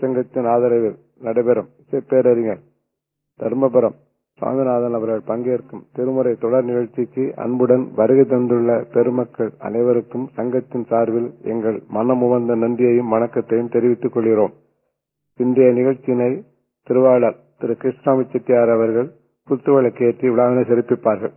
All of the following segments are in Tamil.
சங்கத்தின் ஆதரவில் நடைபெறும். இசைப்பேரறிஞர் தர்மபுரம் சுவாமிநாதன் அவர்கள் பங்கேற்கும் திருமுறை தொடர் நிகழ்ச்சிக்கு அன்புடன் வருகை தந்துள்ள பெருமக்கள் அனைவருக்கும் சங்கத்தின் சார்பில் எங்கள் மனமுவந்த நன்றியையும் வணக்கத்தையும் தெரிவித்துக் கொள்கிறோம். இன்றைய நிகழ்ச்சியினை திருவாளர் திரு கிருஷ்ணாமி செட்டியார் அவர்கள் குத்துவிளக்கேற்றி விழாவினை சிறப்பிப்பார்கள்.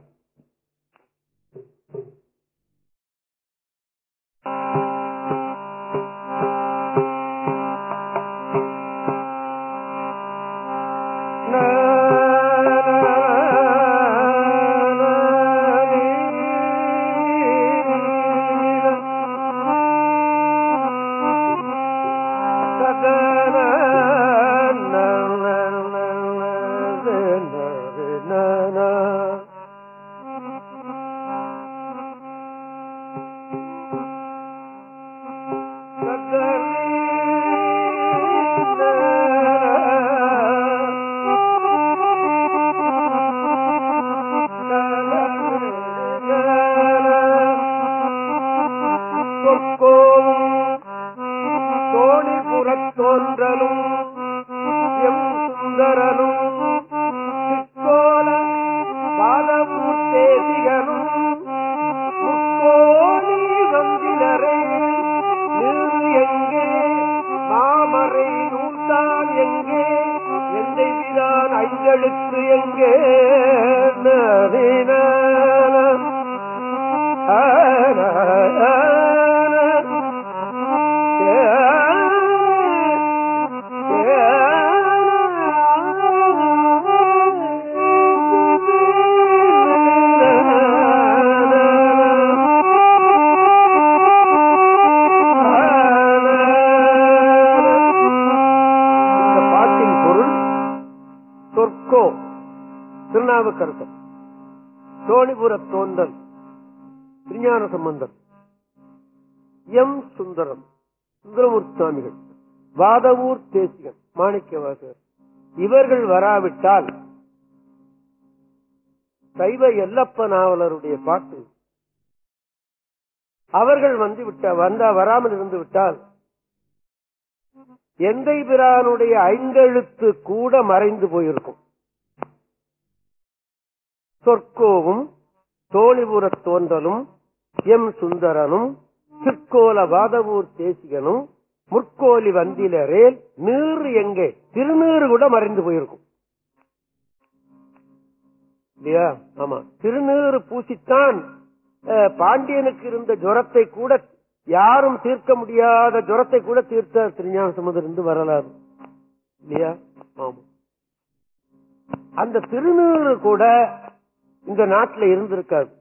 தோணிபுர தோன்றல் திருஞான சம்பந்தர் எம் சுந்தரம் சுந்தரமூர்த்தி சுவாமிகள் வாதவூர் தேசிகன் மாணிக்கவாசர் இவர்கள் வராவிட்டால் சைவ எல்லப்ப நாவலருடைய பாட்டு. அவர்கள் வந்து விட்ட வந்தா வராமல் இருந்து விட்டால் எந்தை பிரானுடைய ஐந்தெழுத்து கூட மறைந்து போயிருக்கும். சொற்கோவும் தோழிபுரத் தோன்றலும் எம். சுந்தரனும் சிற்கோல வாதவூர் தேசிகனும் முற்கோலி வந்திலரேல் நீர் எங்கே? திருநீறு கூட மறைந்து போயிருக்கும். இல்லையா? ஆமா. திருநீறு பூசித்தான் அஹ், பாண்டியனுக்கு இருந்த ஜுரத்தை கூட யாரும் தீர்க்க முடியாத ஜுரத்தை கூட தீர்த்த திருஞான சமுதர் இருந்து வரலாறு. இல்லையா? ஆமா. அந்த திருநீறு கூட இந்த நாட்டில் இருந்திருக்காது.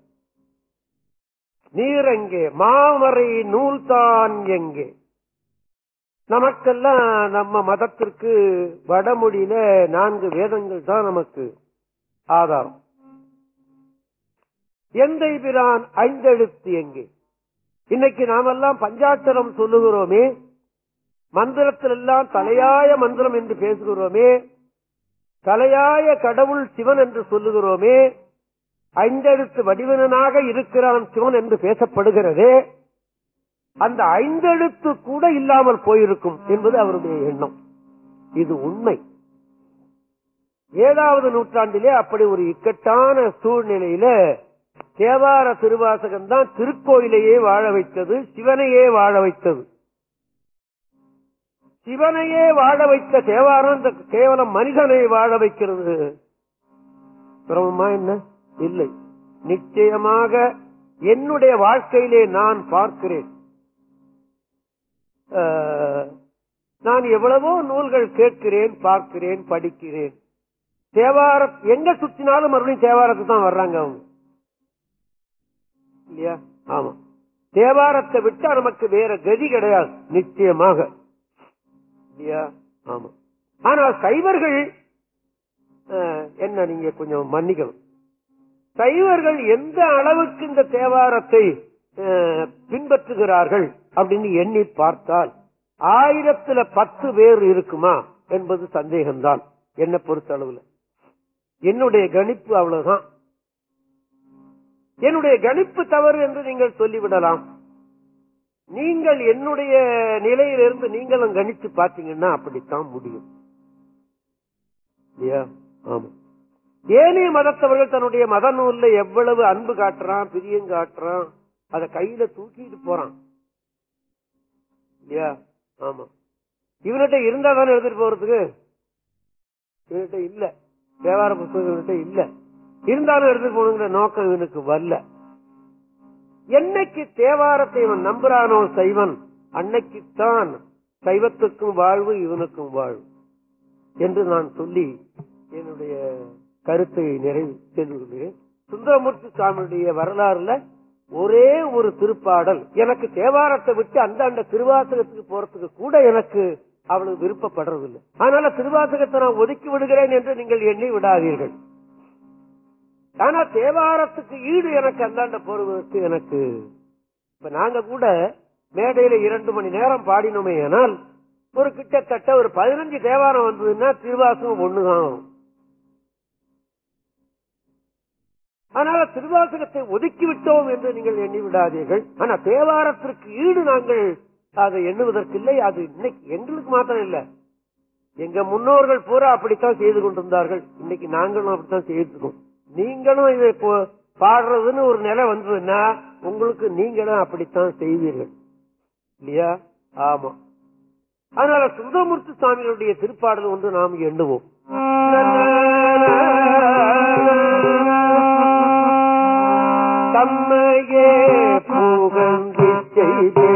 நீர் எங்கே? மாமரை நூல்தான் எங்கே? நமக்கெல்லாம் நம்ம மதத்திற்கு வடமொழியில நான்கு வேதங்கள் தான் நமக்கு ஆதாரம். எந்தை பிரான் ஐந்தெழுத்து எங்கே? இன்னைக்கு நாமெல்லாம் பஞ்சாட்சரம் சொல்லுகிறோமே மந்திரத்தில் எல்லாம் தலையாய மந்திரம் என்று பேசுகிறோமே தலையாய கடவுள் சிவன் என்று சொல்லுகிறோமே ஐந்தெழுத்து வடிவனாக இருக்கிறான் சிவன் என்று பேசப்படுகிறது அந்த ஐந்தெழுத்து கூட இல்லாமல் போயிருக்கும் என்பது அவருடைய எண்ணம். இது உண்மை. ஏழாவது நூற்றாண்டிலே அப்படி ஒரு இக்கட்டான சூழ்நிலையில தேவார திருவாசகம் தான் திருக்கோயிலையே வாழ வைத்தது சிவனையே வாழ வைத்தது. சிவனையே வாழ வைத்த தேவாரம் இந்த கேவலம் மனிதனை வாழ வைக்கிறது. பிரமமா என்ன? இல்லை. நிச்சயமாக என்னுடைய வாழ்க்கையிலே நான் பார்க்கிறேன். நான் எவ்வளவோ நூல்கள் கேட்கிறேன் பார்க்கிறேன் படிக்கிறேன். தேவார எங்க சுத்தினாலும் மறுபடியும் தேவாரத்துக்கு தான் வர்றாங்க அவங்க. இல்லையா? ஆமா. தேவாரத்தை விட்டா நமக்கு வேற கதி கிடையாது. நிச்சயமாக. இல்லையா? ஆமா. ஆனால் சைவர்கள் என்ன நீங்க கொஞ்சம் மன்னிக்கணும். சைவர்கள் எந்த அளவுக்கு இந்த தேவாரத்தை பின்பற்றுகிறார்கள் அப்படின்னு எண்ணி பார்த்தால் ஆயிரத்துல பத்து பேர் இருக்குமா என்பது சந்தேகம்தான். என்னை பொறுத்த அளவுல என்னுடைய கணிப்பு அவ்வளவுதான். என்னுடைய கணிப்பு தவறு என்று நீங்கள் சொல்லிவிடலாம். நீங்கள் என்னுடைய நிலையிலிருந்து நீங்களும் கணித்து பார்த்தீங்கன்னா அப்படித்தான் முடியும். ஆமா ஏனைய மதத்தவர்கள் தன்னுடைய மத நூல்ல எவ்வளவு அன்பு காட்டுறான் பிரியம் காட்டுறான் அத கையில தூக்கிட்டு போறான். இல்லையா? ஆமா. இவன்கிட்ட இருந்தா தானே எழுதிட்டு போறதுக்கு? இவன்கிட்ட இல்ல. தேவார புத்தகம் இவன்கிட்ட இல்ல. இருந்தாலும் எடுத்துட்டு போகணுங்கிற நோக்கம் இவனுக்கு வரல. என்னைக்கு தேவாரத்தை இவன் நம்புறானோ சைவன் அன்னைக்குத்தான் சைவத்துக்கும் வாழ்வு இவனுக்கும் வாழ்வு என்று நான் சொல்லி என்னுடைய கருத்தை நிறைவு செய்து கொள்கிறேன் சுந்தரமூர்த்தி சுவாமியுடைய வரலாறுல ஒரே ஒரு திருப்பாடல். எனக்கு தேவாரத்தை விட்டு அந்த அந்த திருவாசகத்துக்கு போறதுக்கு கூட எனக்கு அவ்வளவு விருப்பப்படுறதில்லை. அதனால திருவாசகத்தை நான் ஒதுக்கி விடுகிறேன் என்று நீங்கள் எண்ணி விடாதீர்கள். ஆனா தேவாரத்துக்கு ஈடு எனக்கு அந்தாண்ட போறதுக்கு எனக்கு இப்ப நாங்க கூட மேடையில இரண்டு மணி நேரம் பாடினோமே ஆனால் ஒரு கிட்டத்தட்ட ஒரு பதினஞ்சு தேவாரம் வந்ததுன்னா திருவாசகம் ஒண்ணுதான். ஆனால் அதனால திருவாசகத்தை ஒதுக்கி விட்டோம் என்று நீங்கள் எண்ணி விடாதீர்கள் ஆனா தேவாரத்திற்கு ஈடு நாங்கள் அதை எண்ணுவதற்கில்லை. அது இன்னைக்கு எங்களுக்கு மாத்திரம் இல்ல. எங்க முன்னோர்கள் பூரா அப்படித்தான் செய்து கொண்டிருந்தார்கள். இன்னைக்கு நாங்களும் அப்படித்தான் செய்திருக்கோம் நீங்களும் இதை பாடுறதுன்னு ஒரு நிலை வந்ததுன்னா உங்களுக்கு நீங்களும் அப்படித்தான் செய்வீர்கள். இல்லையா? ஆமா. அதனால சுந்தரமூர்த்தி சுவாமிகளுடைய திருப்பாடல் ஒன்று நாம் எண்ணுவோம். தம்மையே புகழ்ந்து செய்தே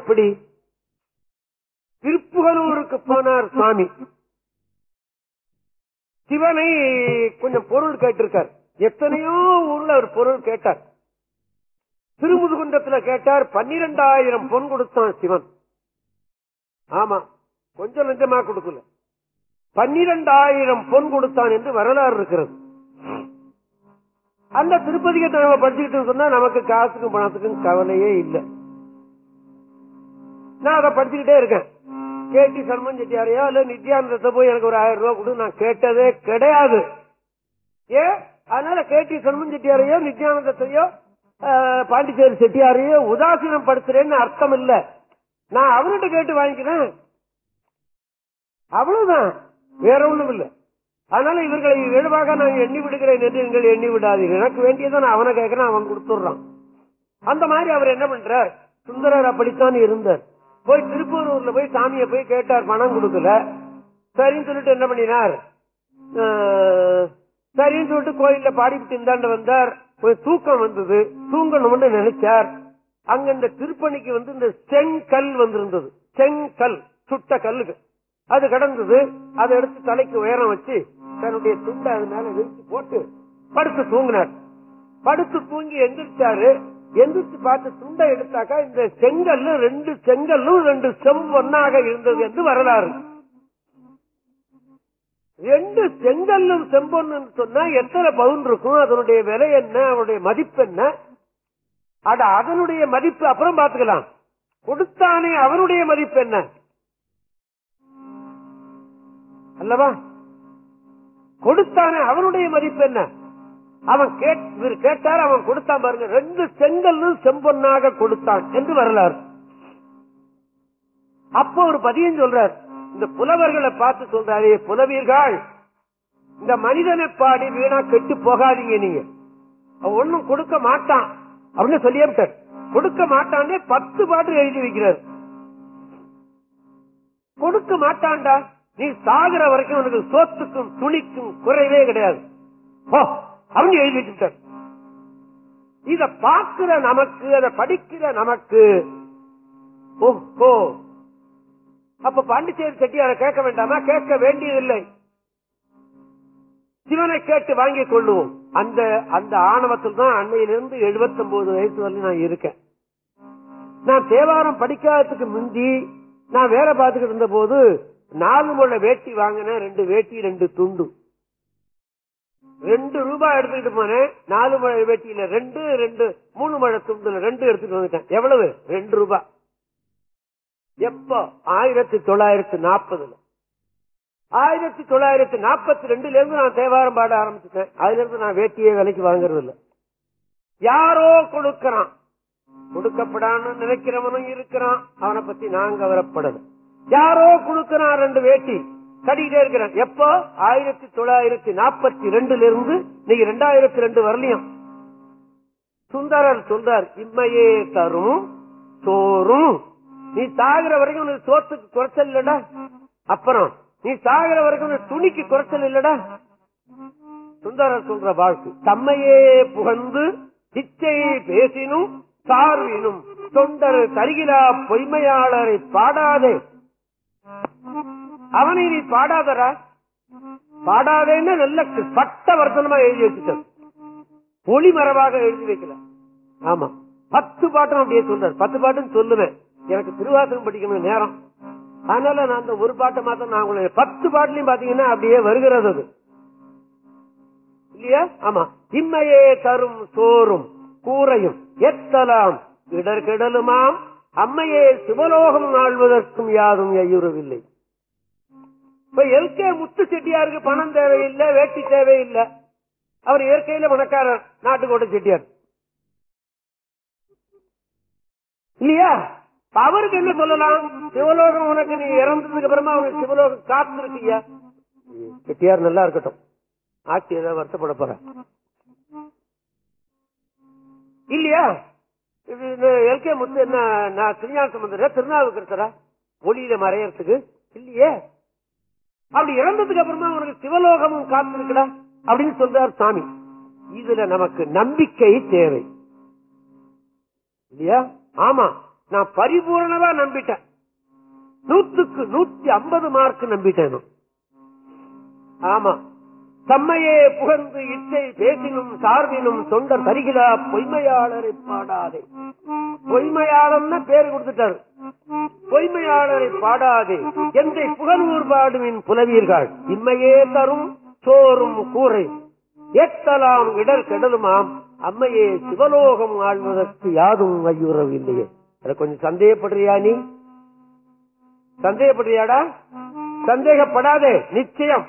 எப்படி? திருப்புகலூருக்கு போனார் சுவாமி சிவனை கொஞ்சம் பொருள் கேட்டிருக்கார். எத்தனையோ ஊர்ல அவர் பொருள் கேட்டார். திருமுதுகுன்றத்துல கேட்டார் பன்னிரெண்டாயிரம் பொன் கொடுத்தான் சிவன். ஆமா கொஞ்சம் லஞ்சமா கொடுக்கல. பன்னிரெண்டாயிரம் பொன் கொடுத்தான் என்று வரலாறு இருக்கிறது. அந்த திருப்பதியை நம்ம படிச்சுக்கிட்டு சொன்னா நமக்கு காசுக்கும் பணத்துக்கும் கவலையே இல்லை. நான் அதை படிச்சுக்கிட்டே இருக்கேன். கேட்டி சர்மன் செட்டியாரையோ இல்ல நித்யானந்தத்தை போய் எனக்கு ஒரு ஆயிரம் ரூபாய் கொடு நான் கேட்டதே கிடையாது. ஏ? அதனால கேட்டி சர்மன் செட்டியாரையோ நித்யானந்தத்தையோ பாண்டிச்சேரி செட்டியாரையோ உதாசீனம் படுத்துறேன்னு அர்த்தம் இல்ல. நான் அவர்கிட்ட கேட்டு வாங்கிக்கிறேன். அவ்வளவுதான். வேற ஒண்ணும் இல்ல. அதனால இவர்களை இழிவாக நான் எண்ணி விடுகிறேன் என்று நீங்கள் எண்ணி விடாதீர்கள். எனக்கு வேண்டியதை நான் அவனை கேட்கிறேன் அவன் கொடுத்துடுறான். அந்த மாதிரி அவர் என்ன பண்றார்? சுந்தரர் அப்படித்தான் இருந்தார். போய் திருப்பூரூர்ல போய் சாமியை போய் கேட்டார் பணம் கொடுக்கல. சரின்னு சொல்லிட்டு என்ன பண்ணினார்? சரின்னு சொல்லிட்டு கோயில்ல பாடிவிட்டு இந்தாண்டு வந்தார். தூக்கம் வந்தது. தூங்கணும்னு நினைச்சார். அங்க இந்த திருப்பணிக்கு வந்து இந்த செங்கல் வந்திருந்தது. செங்கல் சுட்ட கல்லுக்கு. அது கடந்தது. அதை எடுத்து தலைக்கு உயரம் வச்சு தன்னுடைய துண்டை அது மேல விரிச்சு போட்டு படுத்து தூங்கினார். படுத்து தூங்கி எந்திரிச்சாரு. எந்திரிச்சு பார்த்து துண்டை எடுத்தாக்கா இந்த செங்கல்லு ரெண்டு செங்கல்லும் ரெண்டு செவ்வொன்னாக இருந்தது என்று வரலாறு. ரெண்டு செங்கல்லும் செம்பொன்னு சொன்னா எத்தனை பவுன் இருக்கும்? அதனுடைய விலை என்ன? அதனுடைய மதிப்பு என்ன? அட அதனுடைய மதிப்பு அப்புறம் பாத்துக்கலாம் கொடுத்தானே அவனுடைய மதிப்பு என்ன? அல்லவா? கொடுத்தானே அவனுடைய மதிப்பு என்ன? அவன் கேட்- இவர் கேட்டார் அவன் கொடுத்தான் பாருங்க. ரெண்டு செங்கல்லும் செம்பொன்னாக கொடுத்தான் என்று வரலாறு. அப்போ ஒரு பதியம் சொல்றார். இந்த புலவர்களை பார்த்து சொல்றாரு புலவீர்கள் இந்த மனிதனை பாடி வீணா கெட்டு போகாதீங்க நீங்க. அவன் ஒண்ணும் கொடுக்க மாட்டான். அப்படின்னு சொல்லியார் கொடுக்க மாட்டானே பத்து பாட்டு எழுதி வைக்கிறார். கொடுக்க மாட்டான்டா. நீ சாகுற வரைக்கும் உனக்கு சோத்துக்கும் துணிக்கும் குறைவே கிடையாது. அவங்க எழுதி வச்சுட்டார் இத பார்க்கிற நமக்கு அதை படிக்கிற நமக்கு ஓஹோ. அப்ப பாண்டிச்சேரி செட்டியார கேட்க வேண்டாமா? கேட்க வேண்டியதில்லை. சிவனை கேட்டு வாங்கிக் கொள்ளுவோம். அந்த அந்த ஆணவத்தில் தான் அன்னையிலிருந்து எழுபத்தி ஒன்பது வயசு வரையும் நான் இருக்கேன். நான் தேவாரம் படிக்காததுக்கு முந்தி நான் வேலை பார்த்துக்கிட்டு இருந்த போது நாலு முளை வேட்டி வாங்கினேன் ரெண்டு வேட்டி ரெண்டு துண்டும் ரெண்டு ரூபாய் எடுத்துக்கிட்டு போனேன் நாலு மழை வேட்டியில ரெண்டு ரெண்டு மூணு மழை துண்டுல ரெண்டு எடுத்துட்டு வந்துட்டேன். எவ்வளவு? ரெண்டு ரூபாய். எப்போ? ஆயிரத்தி தொள்ளாயிரத்தி நாற்பதுல. ஆயிரத்தி தொள்ளாயிரத்தி நாற்பத்தி ரெண்டுல இருந்து நான் தேவாரம் பாட ஆரம்பிச்சுட்டேன். அதுல இருந்து நான் வேட்டியே விலைக்கு வாங்குறது இல்லை யாரோ கொடுக்கறான். கொடுக்கப்படான்னு நினைக்கிறவனும் இருக்கிறான். அவனை பத்தி நான் கவரப்படல யாரோ கொடுக்கறான் ரெண்டு வேட்டி. கட்டிக்கிட்டே இருக்கிறேன் எப்போ? ஆயிரத்தி தொள்ளாயிரத்தி நாற்பத்தி ரெண்டுல இருந்து நீங்க ரெண்டாயிரத்தி ரெண்டு வரலையும். சுந்தரர் சொல்றார் இம்மையே தரும் சோறும். நீ சாகிற வரைக்கும் உனக்கு சோத்துக்கு குறைச்சல் இல்லடா. அப்புறம் நீ சாகிற வரைக்கும் துணிக்கு குறைச்சல் இல்லடா. சுந்தரர் சொல்ற வாழ்க்கை தம்மையே புகழ்ந்து இச்சையை பேசினும் சார்வினும் தொண்டர் தருகிலா பொய்மையாளரை பாடாதே. அவனை நீ பாடாதரா பாடாதேன்னு நல்ல பட்ட வர்த்தனமா எழுதி வச்சுட்டார். ஒளிமரபாக எழுதி வைக்கல. ஆமா. பத்து பாட்டும் அப்படியே சொல்றார். பத்து பாட்டுன்னு சொல்லுவேன். எனக்கு திருவாசனம் படிக்கணும் நேரம். அதனால நான் அந்த ஒரு பாட்டை மாத்த நான் உங்களுக்கு பத்து பாட்டுலயும் பாத்தீங்கன்னா அப்படியே வருகிறது அது. இல்லையா? ஆமா. இம்மையே தரும் சோறும் கூரையும் எத்தலாம் இடர்கிடலுமாம். அம்மையே சிவலோகம் ஆழ்வதற்கும் யாரும் ஐயுறவில்லை. இப்ப எல்கே முத்து செட்டியாருக்கு பணம் தேவையில்லை வேட்டி தேவையில்லை. அவர் இயற்கையில பணக்காரர் நாட்டுக்கோட்டை செட்டியார். இல்லையா? அவருக்கு என்ன சொல்லலாம்? சிவலோகம் உனக்கு நீ இறந்ததுக்கு அப்புறமா அவனுக்கு சிவலோகம் காத்திருக்கியா செட்டியார் நல்லா இருக்கட்டும். ஆட்சி ஏதாவது வருத்தப்பட போற. இல்லையா? எல்கே முத்து என்ன நான் திருஞான திருநாவுக்கு இருக்கிறா ஒளியில மறையறதுக்கு? இல்லையே? அப்படி இறந்ததுக்கு அப்புறமா உனக்கு சிவலோகமும் காத்திருக்கலாம் அப்படின்னு சொல்றார் சாமி. இதுல நமக்கு நம்பிக்கை தேவை. இல்லையா? ஆமா. நான் பரிபூர்ணமா நம்பிட்டேன். நூத்துக்கு நூத்தி ஐம்பது மார்க் நம்பிட்டேன். ஆமா. தம்மையே புகழ்ந்து இச்சை பேசினும் சார்பினும் தொண்டர் தருகிறா பொய்மையாளரை பாடாதே. பொய்மையாளர்னு பேர் கொடுத்துட்டாரு. பொய்மையாளரை பாடாதே. என்றை புகழ்வூர் பாடுவின் புலவீர்கள்? இம்மையே தரும் சோறும் கூரை. ஏத்தலாம் இடர் கெடலுமாம். அம்மையே சிவலோகம் ஆழ்வதற்கு யாதும் ஐயுறவில்லையே அதை கொஞ்சம் சந்தேகப்படுறியா நீ? சந்தேகப்படுறியாடா? சந்தேகப்படாதே. நிச்சயம்.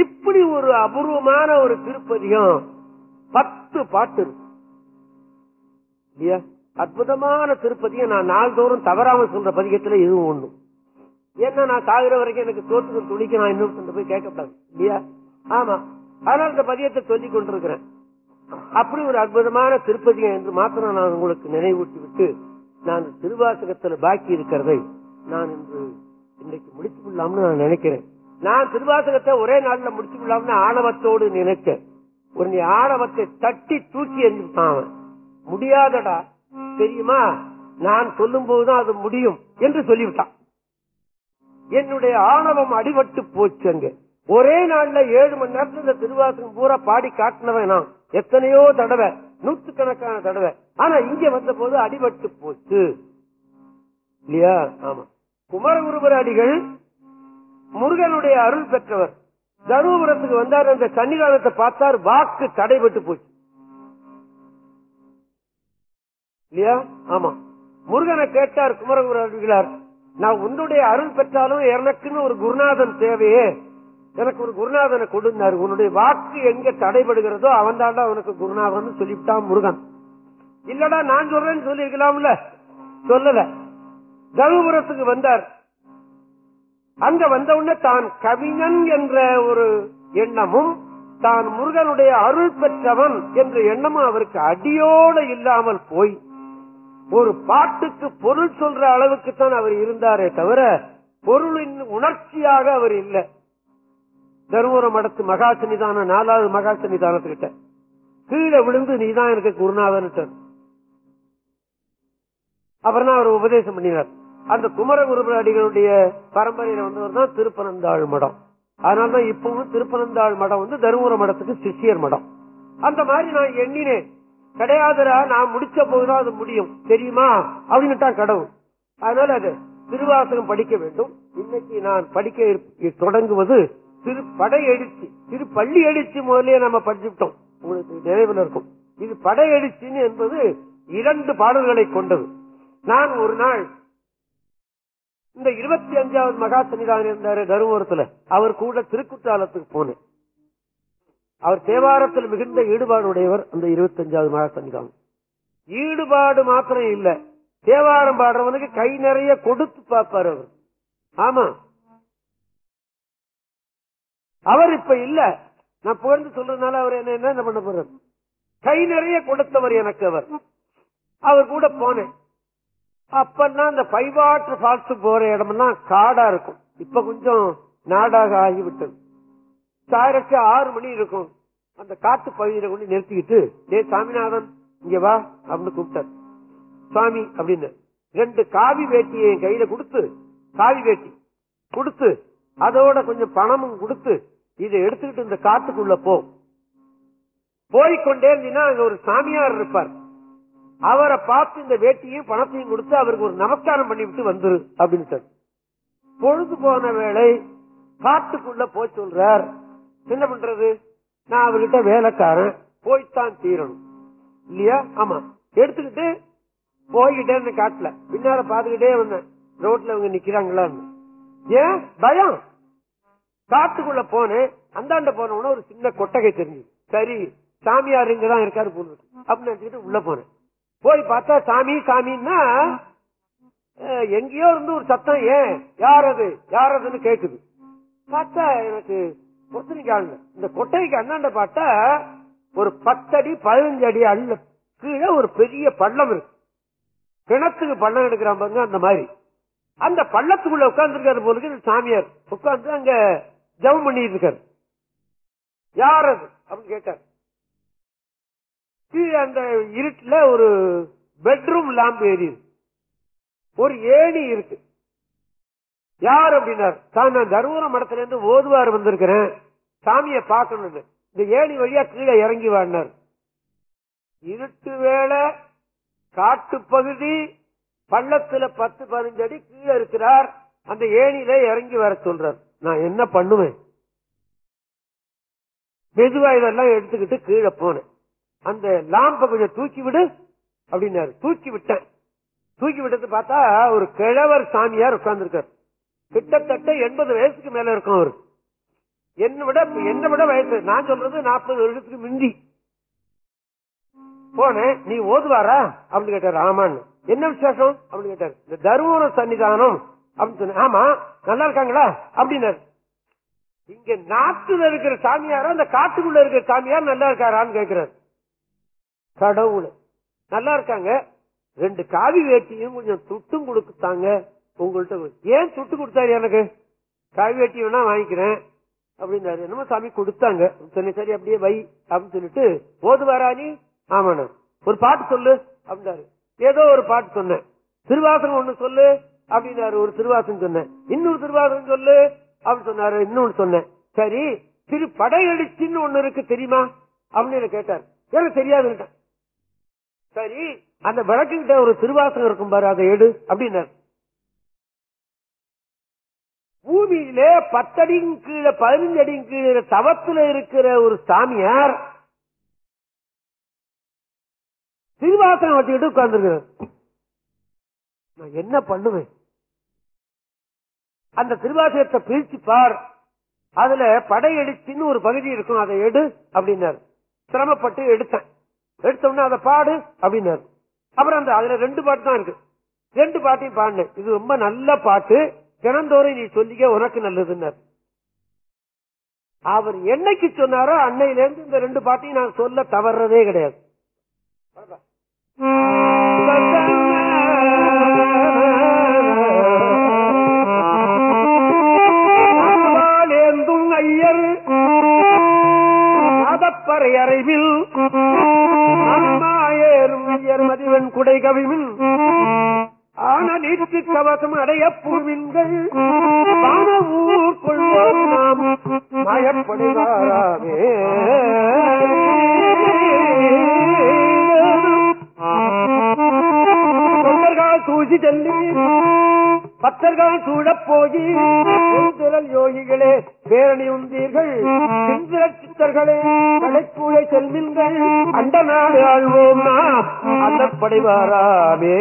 இப்படி ஒரு அபூர்வமான ஒரு திருப்பதியும் பத்து பாட்டு இருக்கு. இல்லையா? அற்புதமான திருப்பதியை நான் நாள்தோறும் தவறாம சொல்ற பதிகத்துல இதுவும் ஒண்ணு ஏன்னா நான் சாகுற வரைக்கும் எனக்கு தோற்று துணிக்கு நான் இன்னும் போய் கேட்கப்படாது இல்லையா? ஆமா. அதனால இந்த பதியத்தை சொல்லிக் கொண்டிருக்கிறேன். அப்படி ஒரு அற்புதமான திருப்பதியம் என்று மாத்திரம் நான் உங்களுக்கு நினைவூட்டி விட்டு நான் திருவாசகத்துல பாக்கி இருக்கிறதை நான் இன்று இன்னைக்கு முடித்துக் கொள்ளலாம்னு நான் நினைக்கிறேன். நான் திருவாசகத்தை ஒரே நாள்ல முடிச்சு ஆணவத்தோடு நினைச்சேன். ஒரு ஆணவத்தை தட்டி தூக்கி எறிஞ்சுட்டான் அவன். முடியாதடா. தெரியுமா? நான் சொல்லும் போதுதான் அது முடியும் என்று சொல்லிவிட்டான். என்னுடைய ஆணவம் அடிபட்டு போச்சு அங்க. ஒரே நாள்ல ஏழு மணி நேரத்துல இந்த திருவாசகம் பூரா பாடி காட்டினவன் நான். எத்தனையோ தடவை நூற்றுக்கணக்கான தடவை. ஆனா இங்க வந்த போது அடிபட்டு போச்சு. இல்லையா? ஆமா. குமரகுருபர் அடிகள் முருகனுடைய அருள் பெற்றவர். தருமபுரத்துக்கு வந்தார் அந்த சன்னிதானத்தை பார்த்தார் வாக்கு தடைபட்டு போச்சு. இல்லையா? ஆமா. முருகனை கேட்டார் குமரகுரு அடிகளார் நான் உன்னுடைய அருள் பெற்றாலும் எனக்குன்னு ஒரு குருநாதன் தேவையே. எனக்கு ஒரு குருநாதனை கொடுந்தார் உன்னுடைய வாக்கு எங்க தடைபடுகிறதோ அவன் தாண்டா உனக்கு குருநாதன் சொல்லிவிட்டான் முருகன். இல்லடா நான் சொல்றேன்னு சொல்லிருக்கலாம்ல சொல்லல. தருமபுரத்துக்கு வந்தார். அங்க வந்த உடனே தான் கவிஞன் என்ற ஒரு எண்ணமும் தான் முருகனுடைய அருள் பெற்றவன் என்ற எண்ணமும் அவருக்கு அடியோடு இல்லாமல் போய் ஒரு பாட்டுக்கு பொருள் சொல்ற அளவுக்கு தான் அவர் இருந்தாரே தவிர பொருளின் உணர்ச்சியாக அவர் இல்லை. தருமபுரம் மடத்து மகா சன்னிதானம் நாலாவது மகா சன்னிதானத்துக்கிட்ட கீழே விழுந்து நீதான் எனக்கு குருநாதன் அப்புறம் தான் அவர் உபதேசம் பண்ணினார். அந்த குமர குருபடிகளுடைய பரம்பரையில வந்தவர் தான் திருப்பனந்தாள் மடம். அதனாலதான் இப்பவும் திருப்பனந்தாள் மடம் வந்து தருமபுரம் மடத்துக்கு சிஷியர் மடம். அந்த மாதிரி நான் எண்ணினேன். கிடையாதுரா நான் முடிச்ச போதுதான் அது முடியும். தெரியுமா? அப்படின்னுட்டான் கடவுள். அதனால அது திருவாசகம் படிக்க வேண்டும். இன்னைக்கு நான் படிக்க தொடங்குவது திரு படை எழுச்சி. திரு பள்ளி எழுச்சி முதலே நம்ம படிச்சுட்டோம். உங்களுக்கு நினைவில் இருக்கும். இது படை எழுச்சின்னு என்பது இரண்டு பாடல்களை கொண்டது. நான் ஒரு நாள் இந்த இருபத்தி அஞ்சாவது மகா சன்னிதானம் இருந்தாரு தருமபுரத்துல. அவர் கூட திருக்குற்றாலத்துக்கு போனேன். அவர் தேவாரத்தில் மிகுந்த ஈடுபாடு உடையவர் அந்த இருபத்தி அஞ்சாவது மகா சன்னிதானம். ஈடுபாடு மாத்திரம் இல்ல. தேவாரம் பாடுறவனுக்கு கை நிறைய கொடுத்து பார்ப்பார் அவர். ஆமா. அவர் இப்ப இல்ல. நான் புகழ்ந்து சொல்றதுனால அவர் என்ன என்ன பண்ண போறது கை நிறைய கொடுத்தவர் எனக்கு அவர். அவர் கூட போனேன். அப்பன்னா இந்த பைவாற்று ஃபால்ஸ் போற இடமெல்லாம் காடா இருக்கும். இப்ப கொஞ்சம் நாடாக ஆகிவிட்டது. சாயரக்கு ஆறு மணி இருக்கும். அந்த காட்டு பகுதியில கொண்டு நிறுத்திக்கிட்டு டே சாமிநாதன் இங்க வா அப்படின்னு கூப்பிட்டார். சுவாமி அப்படின்னு. ரெண்டு காவி வேட்டியை என் கையில கொடுத்து காவி வேட்டி கொடுத்து அதோட கொஞ்சம் பணமும் கொடுத்து இதை எடுத்துக்கிட்டு இந்த காட்டுக்குள்ள போ. போய்க்கொண்டே இருந்தீங்கன்னா அங்க ஒரு சாமியார் இருப்பார். அவரை பார்த்து இந்த வேட்டியும் பணத்தையும் கொடுத்து அவருக்கு ஒரு நமஸ்காரம் பண்ணிவிட்டு வந்துரு அப்படின்னு பொழுது போன வேளை காட்டுக்குள்ள போய் சொல்றார் என்ன பண்றது? நான் அவர்கிட்ட வேலைக்காரன் போய்த்தான் தீரணும். இல்லையா? ஆமா. எடுத்துக்கிட்டு போய்கிட்டே காட்டல காட்டுல. பின்னால பாத்துக்கிட்டே வந்தேன். ரோட்ல அவங்க நிக்கிறாங்களான்னு. ஏன்? பயம். காட்டுக்குள்ள போனேன். அந்தாண்ட போன உடனே ஒரு சின்ன கொட்டகை தெரிஞ்சு சரி சாமியார் இங்கதான் இருக்காரு போன அப்படின்னு நினைச்சுக்கிட்டு உள்ள போனேன். போய் பார்த்தா சாமி சாமின்னா எங்கேயோ இருந்து ஒரு சத்தம் ஏன் யார் அது யார் அதுன்னு கேக்குது. பார்த்தா எனக்கு பொறுத்தனைக்கு இந்த கொட்டைக்கு அண்ணாண்ட பார்த்தா ஒரு பத்தடி பதினஞ்சு அடி அல்ல கீழே ஒரு பெரிய பள்ளம் இருக்கு. கிணத்துக்கு பள்ளம் எடுக்கிற பாருங்க அந்த மாதிரி. அந்த பள்ளத்துக்குள்ள உட்கார்ந்துருக்காரு போலுக்கு இந்த சாமியார். உட்கார்ந்து அங்க ஜெபம் பண்ணிட்டு இருக்காரு. யார் அது அப்படின்னு கேட்டார். அந்த இருட்டுல ஒரு பெட்ரூம் லாம்பு எரியுது ஒரு ஏணி இருக்கு. யார் அப்படின்னார்? தான் நான் தருமபுரம் மடத்துல இருந்து ஓதுவார் வந்திருக்கிறேன். சாமியை பார்க்கணும்னு. இந்த ஏணி வழியா கீழே இறங்கி வாடினார் இருட்டு வேளை காட்டு பகுதி பள்ளத்துல பத்து பதினஞ்சு அடி கீழே இருக்கிறார். அந்த ஏணியில இறங்கி வர சொல்றார். நான் என்ன பண்ணுவேன்? மெதுவா இதெல்லாம் எடுத்துக்கிட்டு கீழே போனேன். அந்த லாம்ப கொஞ்சம் தூக்கி விடு அப்படின்னாரு. தூக்கி விட்டேன் தூக்கி விட்டது பார்த்தா ஒரு கிழவர் சாமியார் உட்கார்ந்துருக்காரு. கிட்டத்தட்ட எண்பது வயசுக்கு மேல இருக்கும் அவரு. என்ன விட என்ன விட வயசு. நான் சொல்றது நாற்பது வருஷத்துக்கு முந்தி. போனேன் நீ ஓதுவாரா? அப்படின்னு கேட்டாரு. ஆமான்னு. என்ன விசேஷம்? அப்படின்னு கேட்டாரு. இந்த தருமபுர சன்னிதானம். அப்படின்னு சொன்னேன். ஆமா நல்லா இருக்காங்களா? அப்படின்னாரு. இங்க நாட்டுல இருக்கிற சாமியாரா அந்த காட்டுக்குள்ள இருக்கிற சாமியார் நல்லா இருக்காரான்னு கேட்கிறாரு கடவுள். நல்லா இருக்காங்க. ரெண்டு காவி வேட்டியும் கொஞ்சம் துட்டும் கொடுத்தாங்க. உங்கள்ட்ட ஏன் துட்டு கொடுத்தாரு எனக்கு? காவி வேட்டி வேணா வாங்கிக்கிறேன். அப்படின்னாரு. என்னமோ சாமி கொடுத்தாங்க. சொன்னேன் சரி அப்படியே வை அப்படின்னு சொல்லிட்டு போது நீ ஆமாண்ணா. ஒரு பாட்டு சொல்லு அப்படின்னாரு. ஏதோ ஒரு பாட்டு சொன்னேன். திருவாசகம் ஒண்ணு சொல்லு அப்படின்னாரு. ஒரு திருவாசகம் சொன்னேன். இன்னொரு திருவாசகம் சொல்லு அப்படின்னு சொன்னாரு. இன்னொன்னு சொன்னேன். சரி திரு படையெழுச்சின்னு ஒண்ணு இருக்கு தெரியுமா? அப்படின்னு கேட்டார். எனக்கு தெரியாதுன்னுட்டேன் சரி அந்த விளக்குகிட்ட ஒரு திருவாசகம் இருக்கும் பாரு அதை எடு அப்படின்னாரு. பூமியிலே பத்தடியும் கீழே பதினஞ்சு அடி கீழே தவத்துல இருக்கிற ஒரு சாமியார் திருவாசகம் வச்சுக்கிட்டு உட்கார்ந்துருக்கிறார். நான் என்ன பண்ணுவேன்? அந்த திருவாசகத்தை பிரிச்சு பார். அதுல படையெடுச்சின்னு ஒரு பகுதி இருக்கும் அதை எடு அப்படின்னாரு. சிரமப்பட்டு எடுத்தேன். எடுத்த உடனே அதை பாடு அப்படின்னாரு. அப்புறம் அந்த அதுல ரெண்டு பாட்டு தான் இருக்கு. ரெண்டு பாட்டையும் பாடினேன் இது ரொம்ப நல்ல பாட்டு. தினந்தோறும் நீ சொல்லிக்க உனக்கு நல்லதுன்னாரு. அவர் என்னைக்கு சொன்னாரோ அன்னையில இருந்து இந்த ரெண்டு பாட்டையும் நான் சொல்ல தவறதே கிடையாது. பாறை அறைவில் அம்மா ஏறும் மதிவன் குடை கவிமின். ஆன நீட்டு கவசம் அடைய பூவின்கள். ஊர் கொள்வோம் நாம். மயப்படுவாராமே தொண்டர்கள் தூசி செல்லி பக்தர்கள் சூழப்போகி போகி யோகிகளே பேரணி உந்தீர்கள். சிந்திர சித்தர்களே கலைக்கூழை செல்வீர்கள். அண்ட நாடு ஆழ்வோம் அல்லப்படைவாராமே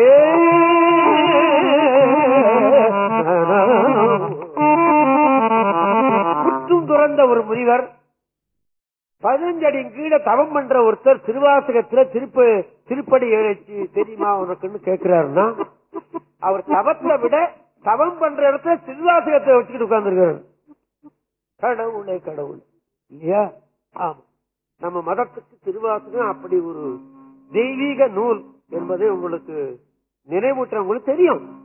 துறந்த ஒரு முனிவர் பதினஞ்சடி கீழே தவம் பண்ற ஒருத்தர் திருவாசகத்துல திருப்ப திருப்படி எழுச்சி தெரியுமா உனக்குன்னு கேட்கிறாருன்னா அவர் தவத்தை விட தவம் பண்ற இடத்துல திருவாசகத்தை வச்சுக்கிட்டு உட்கார்ந்துருக்காரு கடவுளே கடவுள். இல்லையா? ஆமா. நம்ம மதத்துக்கு திருவாசகம் அப்படி ஒரு தெய்வீக நூல் என்பதை உங்களுக்கு நினைவூற்ற உங்களுக்கு தெரியும்.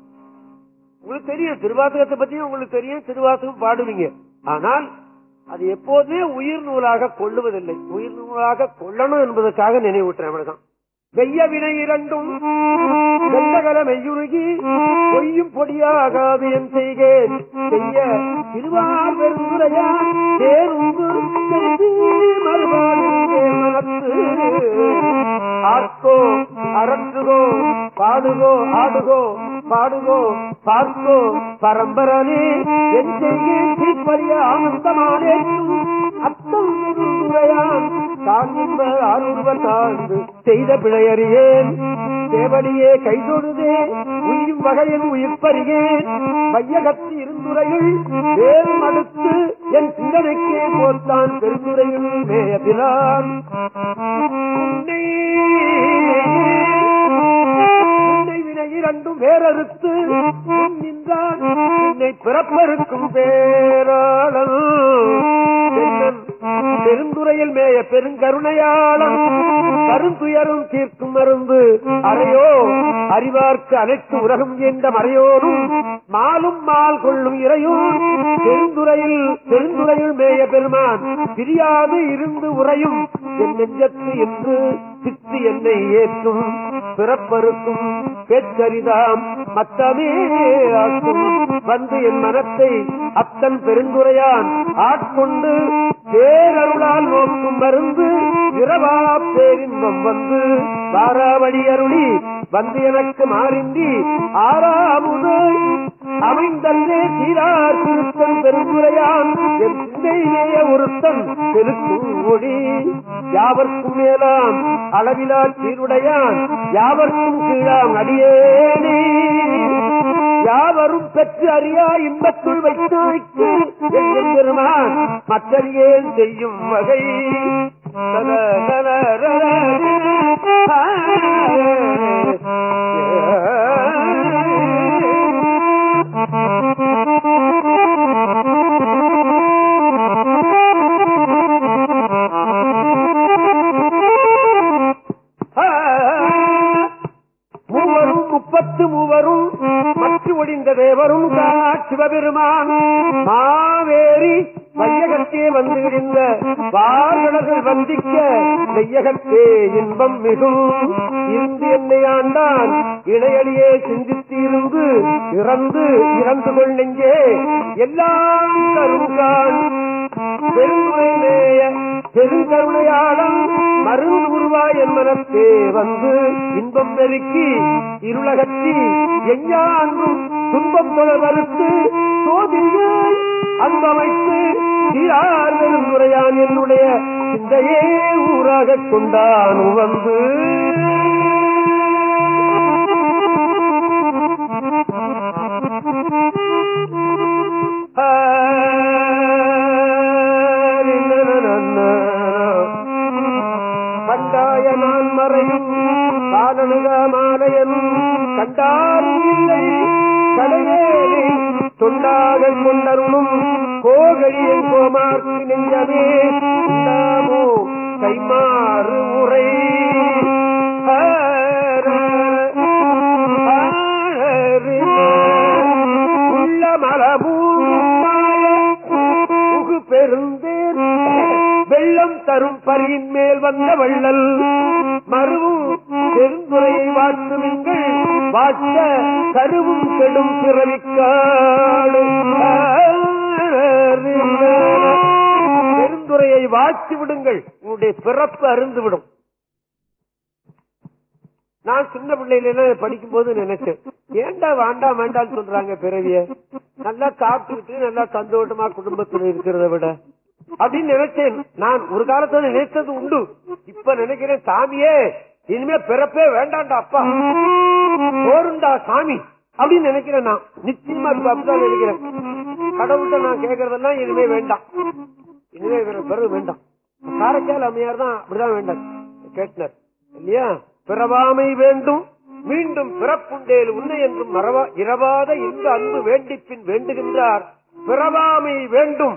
உங்களுக்கு தெரியும். திருவாசகத்தை பத்தியும் உங்களுக்கு தெரியும். திருவாசகம் பாடுவீங்க. ஆனால் அது எப்போதுமே உயிர் நூலாக கொள்ளுவதில்லை. உயிர் நூலாக கொள்ளணும் என்பதற்காக நினைவூட்டுறேன். அவ்வளவுதான். வெய்ய வினை இரண்டும் வெள்ளகல பொய்யும் பொடியாகாது என் செய்கேன். செய்ய திருவார் பெருந்துரையா தேரும்பு ஆர்க்கோ அரற்றுகோ பாடுகோ ஆடுகோ பாடுகோ பார்க்கோ பரம்பரனே என் செய்கேன் தீப்பறிய ஆனந்தமானே. அத்தம் பெருந்துரையான் தான் என்பர் ஆறுவர் தாழ்ந்து செய்த பிழையறியேன் தேவடியே கைதொழுதே உயிர் வகையில் உயிர்ப்பறியேன் மையகத்து இருந்துரையில் வேறு மடுத்து என் சிந்தனைக்கே போல்தான் பெருந்துரையில் மேயபிரான் வினை இரண்டும் வேறறுத்து நின்றான் என்னை பிறப்பறுக்கும் பேராளன் பெருந்துறையில் மேய பெருங்கருணையாளம். கருந்துயரும் தீர்க்கும் மருந்து. அறையோ அறிவார்க்கு அனைத்து உலகம் என்ற மறையோரும் மாலும் மால் கொள்ளும் இறையும். பெருந்துறையில் பெருந்துறையில் மேய பெருமான் பிரியாது இருந்து உறையும். என் நெஞ்சத்து என்று சித்து என்னை ஏற்றும். பிறப்பருக்கும் பேச்சரிதாம் மத்தமே ஆக்கும் வந்து என் மனத்தை அத்தன் பெருந்துரையான் ஆட்கொண்டு பேரருளால் நோக்கும் மருந்து இரவா பேரின்பம் வந்து வாராவடி அருளி வந்து எனக்கு மாறின்றி ஆறாமுது. அமைந்தல்லே சீரார் திருத்தன் பெருந்துரையான் என் ஒருத்தன் பெருக்கும் ஒளி யாவர்க்கும் மேலாம் அளவிலா சீருடையான். யாவர்க்கும் கீழாம் அடியேனே. யாவரும் பெற்று அறியா இன்பத்துள் வைத்து என் பெருமான் மற்றறியேன் செய்யும் வகை. தல தல தேவரும் சிவபெருமான் மாவேரி மையகத்தே வந்து விடிந்த வந்திக்க மெய்யகத்தே இன்பம் மிகும். இந்து என்னை ஆண்டான் இளையடியே சிந்தித்து இருந்து இறந்து இறந்து கொள்ளுங்கே எல்லாம் தருங்கான். பெருங்குறையிலேய பெருங்கருணையாளன் மருந்து உருவாய் என்பதற்கே வந்து இன்பம் பெருக்கி இருளகத்தி எஞ்ஞான்றும் துன்பம் தொழ மறுத்து சோதித்து அன்பமைத்து யார் பெருந்துரையான் என்னுடைய சிந்தையே ஊராக கொண்டான் வந்து கண்டாய நான் மறையும் பாலனுக மாலையன் கண்டாரும் இல்லை கடைவேலி தொண்டாக கொண்டருளும் கோகழியை கோமார்க்கு நெஞ்சமே கைமாறு உரை வெள்ளம் தரும் பரியின் மேல் வந்த வள்ளல். மறுவும் பெருந்துரையை வாழ்த்துவீங்கள் வாட்ட கருவும் கெடும் பிறவிக்காடும் பெருந்துரையை வாட்சி விடுங்கள். உங்களுடைய பிறப்பு அருந்துவிடும். நான் சின்ன பிள்ளையில படிக்கும் போது நினைச்சேன். ஏண்டா வேண்டாம் வேண்டாம்னு சொல்றாங்க பிறவிய? நல்லா காப்பிட்டு நல்லா சந்தோஷமா குடும்பத்தில் இருக்கிறத விட. அப்படின்னு நினைச்சேன். நான் ஒரு காலத்துல நினைத்தது உண்டு. இப்ப நினைக்கிறேன் சாமியே இனிமே பிறப்பே வேண்டாம்டா அப்பா. போருண்டா சாமி அப்படின்னு நினைக்கிறேன் நான். நிச்சயமா இப்ப அப்படிதான் நினைக்கிறேன். கடவுள்கிட்ட நான் கேட்கறதெல்லாம் இனிமே வேண்டாம். இனிமே பிறகு வேண்டாம். காரைக்கால் அம்மையார் தான் அப்படிதான் வேண்டாம். கேட்டனர். இல்லையா? பிறவாமை வேண்டும். மீண்டும் பிறப்புண்டேல் உன்னை என்றும் மறவா இரவாத இந்த அன்பு வேண்டிப்பின் வேண்டுகின்றார். பிறவாமை வேண்டும்.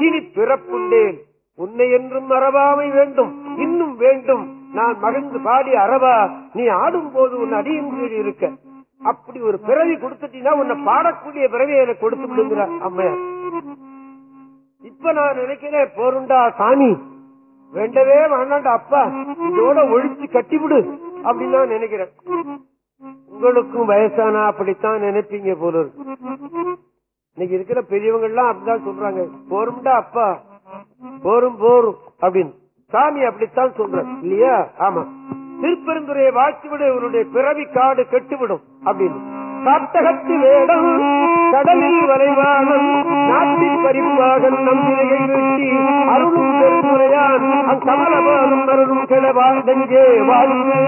இனி பிறப்புண்டேன். உன்னை என்றும் மறவாமை வேண்டும். இன்னும் வேண்டும். நான் மகிழ்ந்து பாடி அறவா. நீ ஆடும் போது உன் அடியும் கீழ் இருக்க. அப்படி ஒரு பிறவி கொடுத்துட்டீங்கன்னா உன்னை பாடக்கூடிய பிறவி எனக்கு கொடுத்து விடுங்கிற அம்மையார். இப்ப நான் நினைக்கிறேன் போருண்டா சாமி. வேண்டவே வேண்டாண்டா அப்பா. இதோட ஒழிச்சு கட்டிவிடு அப்படின்னு நான் நினைக்கிறேன். உங்களுக்கும் வயசானா அப்படித்தான் நினைப்பீங்க போல இருக்கு இன்னைக்கு இருக்கிற பெரியவங்க எல்லாம் அப்படிதான் சொல்றாங்க. போரும்டா அப்பா. போரும் போரும் அப்படின்னு. சாமி அப்படித்தான் சொல்ற இல்லையா? ஆமா. திருப்பெருந்துறையை வாழ்த்திவிடு இவருடைய பிறவி காடு கெட்டுவிடும் அப்படின்னு. காட்டகத்து வேடம் கடலில் வரைவானம் நாட்டின் பரிவாகன் நம்பினையை வெட்டி அருளும் பெருமுறையான் அக்கமலபாலும் அருளும் கிளவா வாழ்ந்து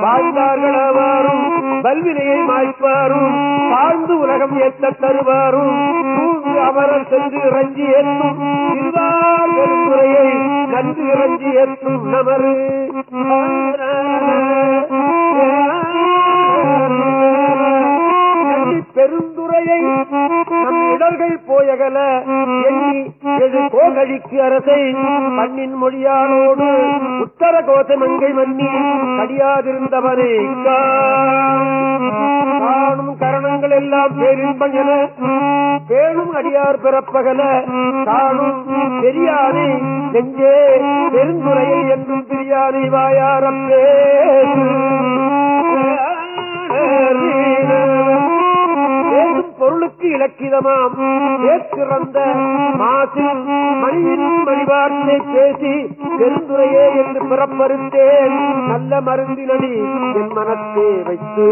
வாழ்ந்தார்கள் அவாரும் வல்வினையை மாய்ப்பாரும் தாழ்ந்து உலகம் ஏற்ற தருவாரும் தூங்கு அமரர் சென்று இறஞ்சி ஏற்றும் திருவார் பெருமுறையை நன்கு இறங்கி ஏற்றும் நமரு. பெருந்துரையை நம் இடர்கள் போயகல எண்ணி எது கோகழிக்கு அரசை மண்ணின் மொழியானோடு உத்தர கோசமங்கை மன்னி கடியாதிருந்தவனே காணும் கரணங்கள் எல்லாம் பேரின்பம் என பேணும் அடியார் பிறப்பகல காணும் பெரியானை நெஞ்சே பெருந்துரையில் என்றும் பிரியானை வாயாரம் பேசும் பொருளுக்கு இலக்கிதமாம். ஏற்கிறந்த மாசில் மணியின் வழிபாட்டை பேசி பெருந்துரையே என்று பிறப்பருந்தேன் நல்ல மருந்தினடி என் மனத்தே வைத்து.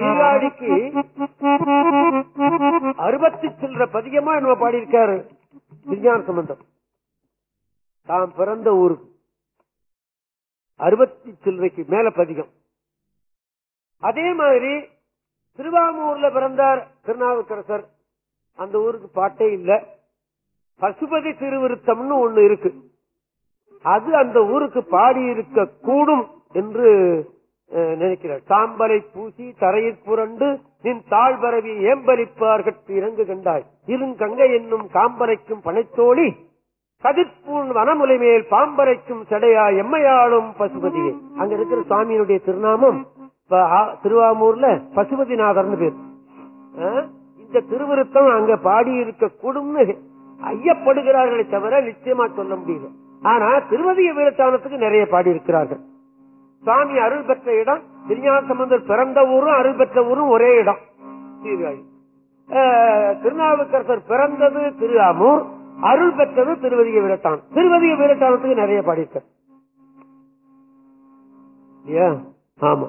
நீராடிக்கு அறுபத்தி சில்லற பதிகமா என்ன பாடியிருக்காரு. விஞ்ஞான சம்பந்தம். தாம் பிறந்த ஊருக்கு அறுபத்தி சில்லறைக்கு மேல பதிகம். அதே மாதிரி திருவாமூர்ல பிறந்தார் திருநாவுக்கரசர். அந்த ஊருக்கு பாட்டே இல்ல. பசுபதி திருவிருத்தம்னு ஒண்ணு இருக்கு. அது அந்த ஊருக்கு பாடியிருக்க கூடும் என்று அஹ், நினைக்கிறார். சாம்பலை பூசி தரையில் புரண்டு நின் தாழ்பரவி ஏம்பலிப்பார்கட்கு இறங்கு கண்டாய் இருங்கங்கை என்னும் காம்பரைக்கும் பனைத்தோழி கதிர்பூன் வனமுலை மேல் பாம்பரைக்கும் செடையா எம்மையாளும் பசுபதியே. அங்க இருக்கிற சுவாமியினுடைய திருநாமம் திருவாமூர்ல பசுபதிநாதர்னு பேர். இந்த திருவிருத்தம் அங்க பாடி இருக்க கூடும்னு ஐயப்படுகிறார்களே தவிர நிச்சயமா சொல்ல முடியல. ஆனா திருவதிய வீரத்தானத்துக்கு நிறைய பாடி இருக்கிறார்கள் சுவாமி அருள் பெற்ற இடம் திருஞாசம்பந்தர் பிறந்த ஊரும் அருள் பெற்ற ஊரும் ஒரே இடம். சீர்காழி திருநாவுக்கரசர் பிறந்தது திருவாமூர் அருள் பெற்றது திருவதிய வீரத்தானம் திருவதிய வீரத்தானத்துக்கு நிறைய பாடியிருக்க இல்லையா? ஆமா.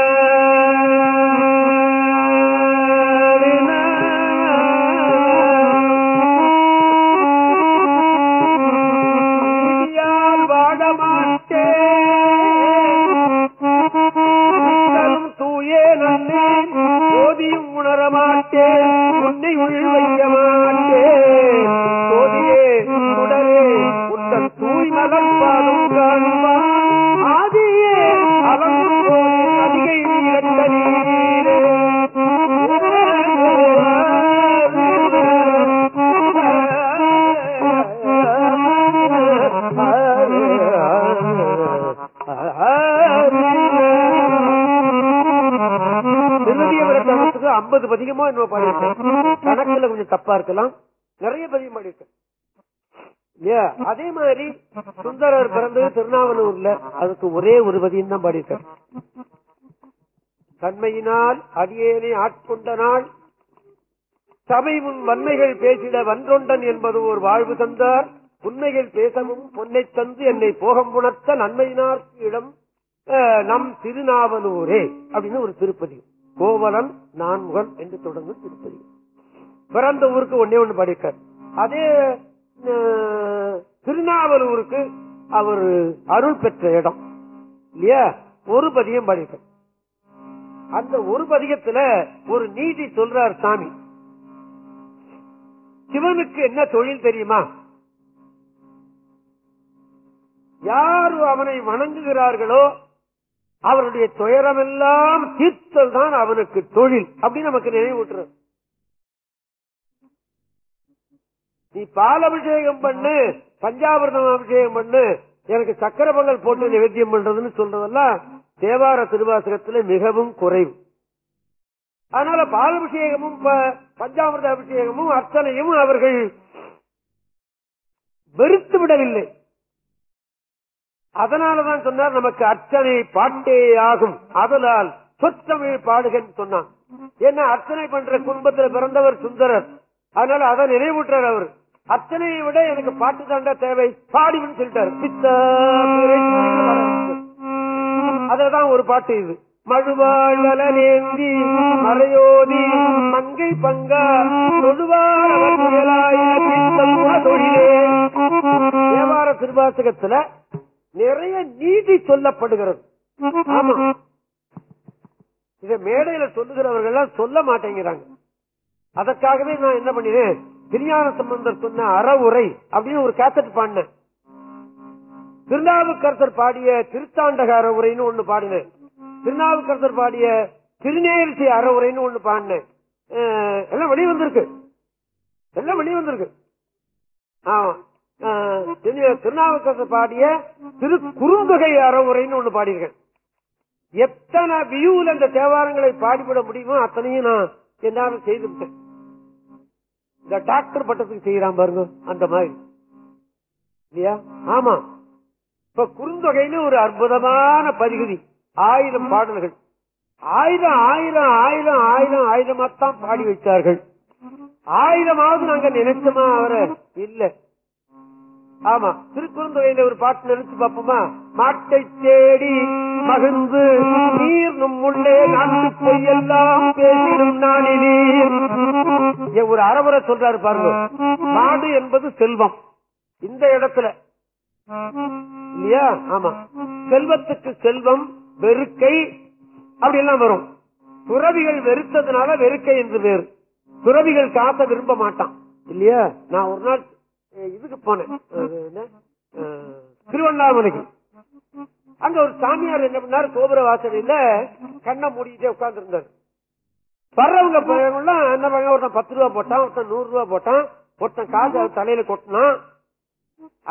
ஐம்பது பதிகமோ என்ன கணக்குல கொஞ்சம் தப்பா இருக்கலாம். நிறைய பதிவு பாடியிருக்கேன் அதே மாதிரி சுந்தரர் பிறந்தது திருநாவலூர்ல. அதுக்கு ஒரே ஒரு பதியும் தான் பாடியிருக்கார் தன்மையினால் அடியேனை ஆட்கொண்ட நாள் சபை முன் வன்மைகள் பேசிட வன்றொண்டன் என்பது ஒரு வாழ்வு தந்தார். உண்மைகள் பேசவும் பொன்னை தந்து என்னை போகம் புணர்த்த நன்மையினார் இடம் அஹ், நம் திருநாவலூரே அப்படின்னு ஒரு திருப்பதி கோவலன் நான்முகன் என்று தொடங்கும் திருப்பதி. பிறந்த ஊருக்கு ஒன்னே ஒண்ணு படிக்க அதே திருநாவலூருக்கு அவர் அருள் பெற்ற இடம். இல்லையா? ஒரு பதியம் படிக்க அந்த ஒரு பதிகத்துல ஒரு நீதி சொல்றார் சாமி. சிவனுக்கு என்ன தொழில் தெரியுமா? யார் அவனை வணங்குகிறார்களோ அவருடைய துயரம் எல்லாம் தீர்த்தல் தான் அவனுக்கு தொழில். அப்படின்னு நமக்கு நினைவூட்டுறது. நீ பால் அபிஷேகம் பண்ணு பஞ்சாபிரதம் அபிஷேகம் பண்ணு எனக்கு சக்கர பொங்கல் போட்டு நிவேத்தியம் பண்றதுன்னு சொல்றதெல்லாம் தேவார திருவாசகத்துல மிகவும் குறைவு. அதனால பாலபிஷேகமும் பஞ்சாமிரத ப- அபிஷேகமும் அர்ச்சனையும் அவர்கள் வெறுத்து விடவில்லை அதனாலதான் சொன்னார் நமக்கு அர்ச்சனை பாட்டே ஆகும். அதனால் சொத்தமிழ் பாடுகன்னு சொன்னான். ஏன்னா அர்ச்சனை பண்ற குடும்பத்துல பிறந்தவர் சுந்தரர். அதனால அதை நினைவூட்டுறார் அவர். அர்ச்சனையை விட எனக்கு பாட்டு தாண்டா தேவை. பாடிவன் சொல்லிட்டார். பித்தா அததான் ஒரு பாட்டு இது. மழுவாழ்வலேந்தி மறையோதி மங்கை பங்கா தொழுவாள் அவர் தொழிலே தேவார திருவாசகத்துல நிறைய நீதி சொல்லப்படுகிறது. ஆமா. இத மேடையில சொல்லுகிறவர்கள் எல்லாம் சொல்ல மாட்டேங்கிறாங்க. அதற்காகவே நான் என்ன பண்ணினேன்? திருஞான சம்பந்தர் சொன்ன அறவுரை அப்படின்னு ஒரு கேசட் பாடினேன். திருநாவுக்கரசர் பாடிய திருத்தாண்டக அறவுரைன்னு ஒண்ணு பாடினேன். திருநாவுக்கரசர் பாடிய திருநேரிசை அறவுரைன்னு ஒண்ணு பாடினேன். எல்லாம் வெளியே வந்திருக்கு எல்லாம் வெளியே வந்திருக்கு ஆமா. திருநாவுக்கரசு பாடிய திரு குறுந்தொகை அறவுரைன்னு ஒண்ணு பாடியிருக்கேன். எத்தனை வியூல இந்த தேவாரங்களை பாடிவிட முடியுமோ அத்தனையும் நான் என்னால செய்து விட்டேன். இந்த டாக்டர் பட்டத்துக்கு செய்யறான் பாருங்க அந்த மாதிரி. இல்லையா? ஆமா. இப்ப குறுந்தொகைன்னு ஒரு அற்புதமான பதிகுதி. ஆயிரம் பாடல்கள். ஆயிரம் ஆயிரம் ஆயிரம் ஆயிரம் ஆயிரமாத்தான் பாடி வைத்தார்கள். ஆயிரமாவது நாங்க நினைச்சோமா? அவரை இல்ல. ஆமா திருக்குறுந்தொகையில ஒரு பாட்டு நினைச்சு பார்ப்போமா? மாட்டை தேடி மகிழ்ந்து நீர் நும்முள்ளே நாட்டு எல்லாம் பேசிடும் நாளிலே ஒரு அறவுரை சொல்றாரு பாருங்க. மாடு என்பது செல்வம். இந்த இடத்துல. இல்லையா? ஆமா. செல்வத்துக்கு செல்வம் வெறுக்கை அப்படி எல்லாம் வரும். துறவிகள் வெறுத்ததுனால வெறுக்கை என்று பேரு. துறவிகள் காத்த விரும்ப மாட்டான். இல்லையா? நான் ஒரு நாள் இதுக்கு போனேன். திருவண்ணாமலைக்கு. அங்க ஒரு சாமியார் என்ன பண்ணாரு? கோபுர வாசலில கண்ணை மூடிட்டே உட்கார்ந்து இருந்தாரு வர்றவங்க போறவங்கலாம் என்ன பண்ண ஒருத்தன் பத்து ரூபா போட்டான் ஒருத்தன் நூறு ரூபா போட்டான் ஒருத்தன் காசு அவர் தலையில கொட்டினான்.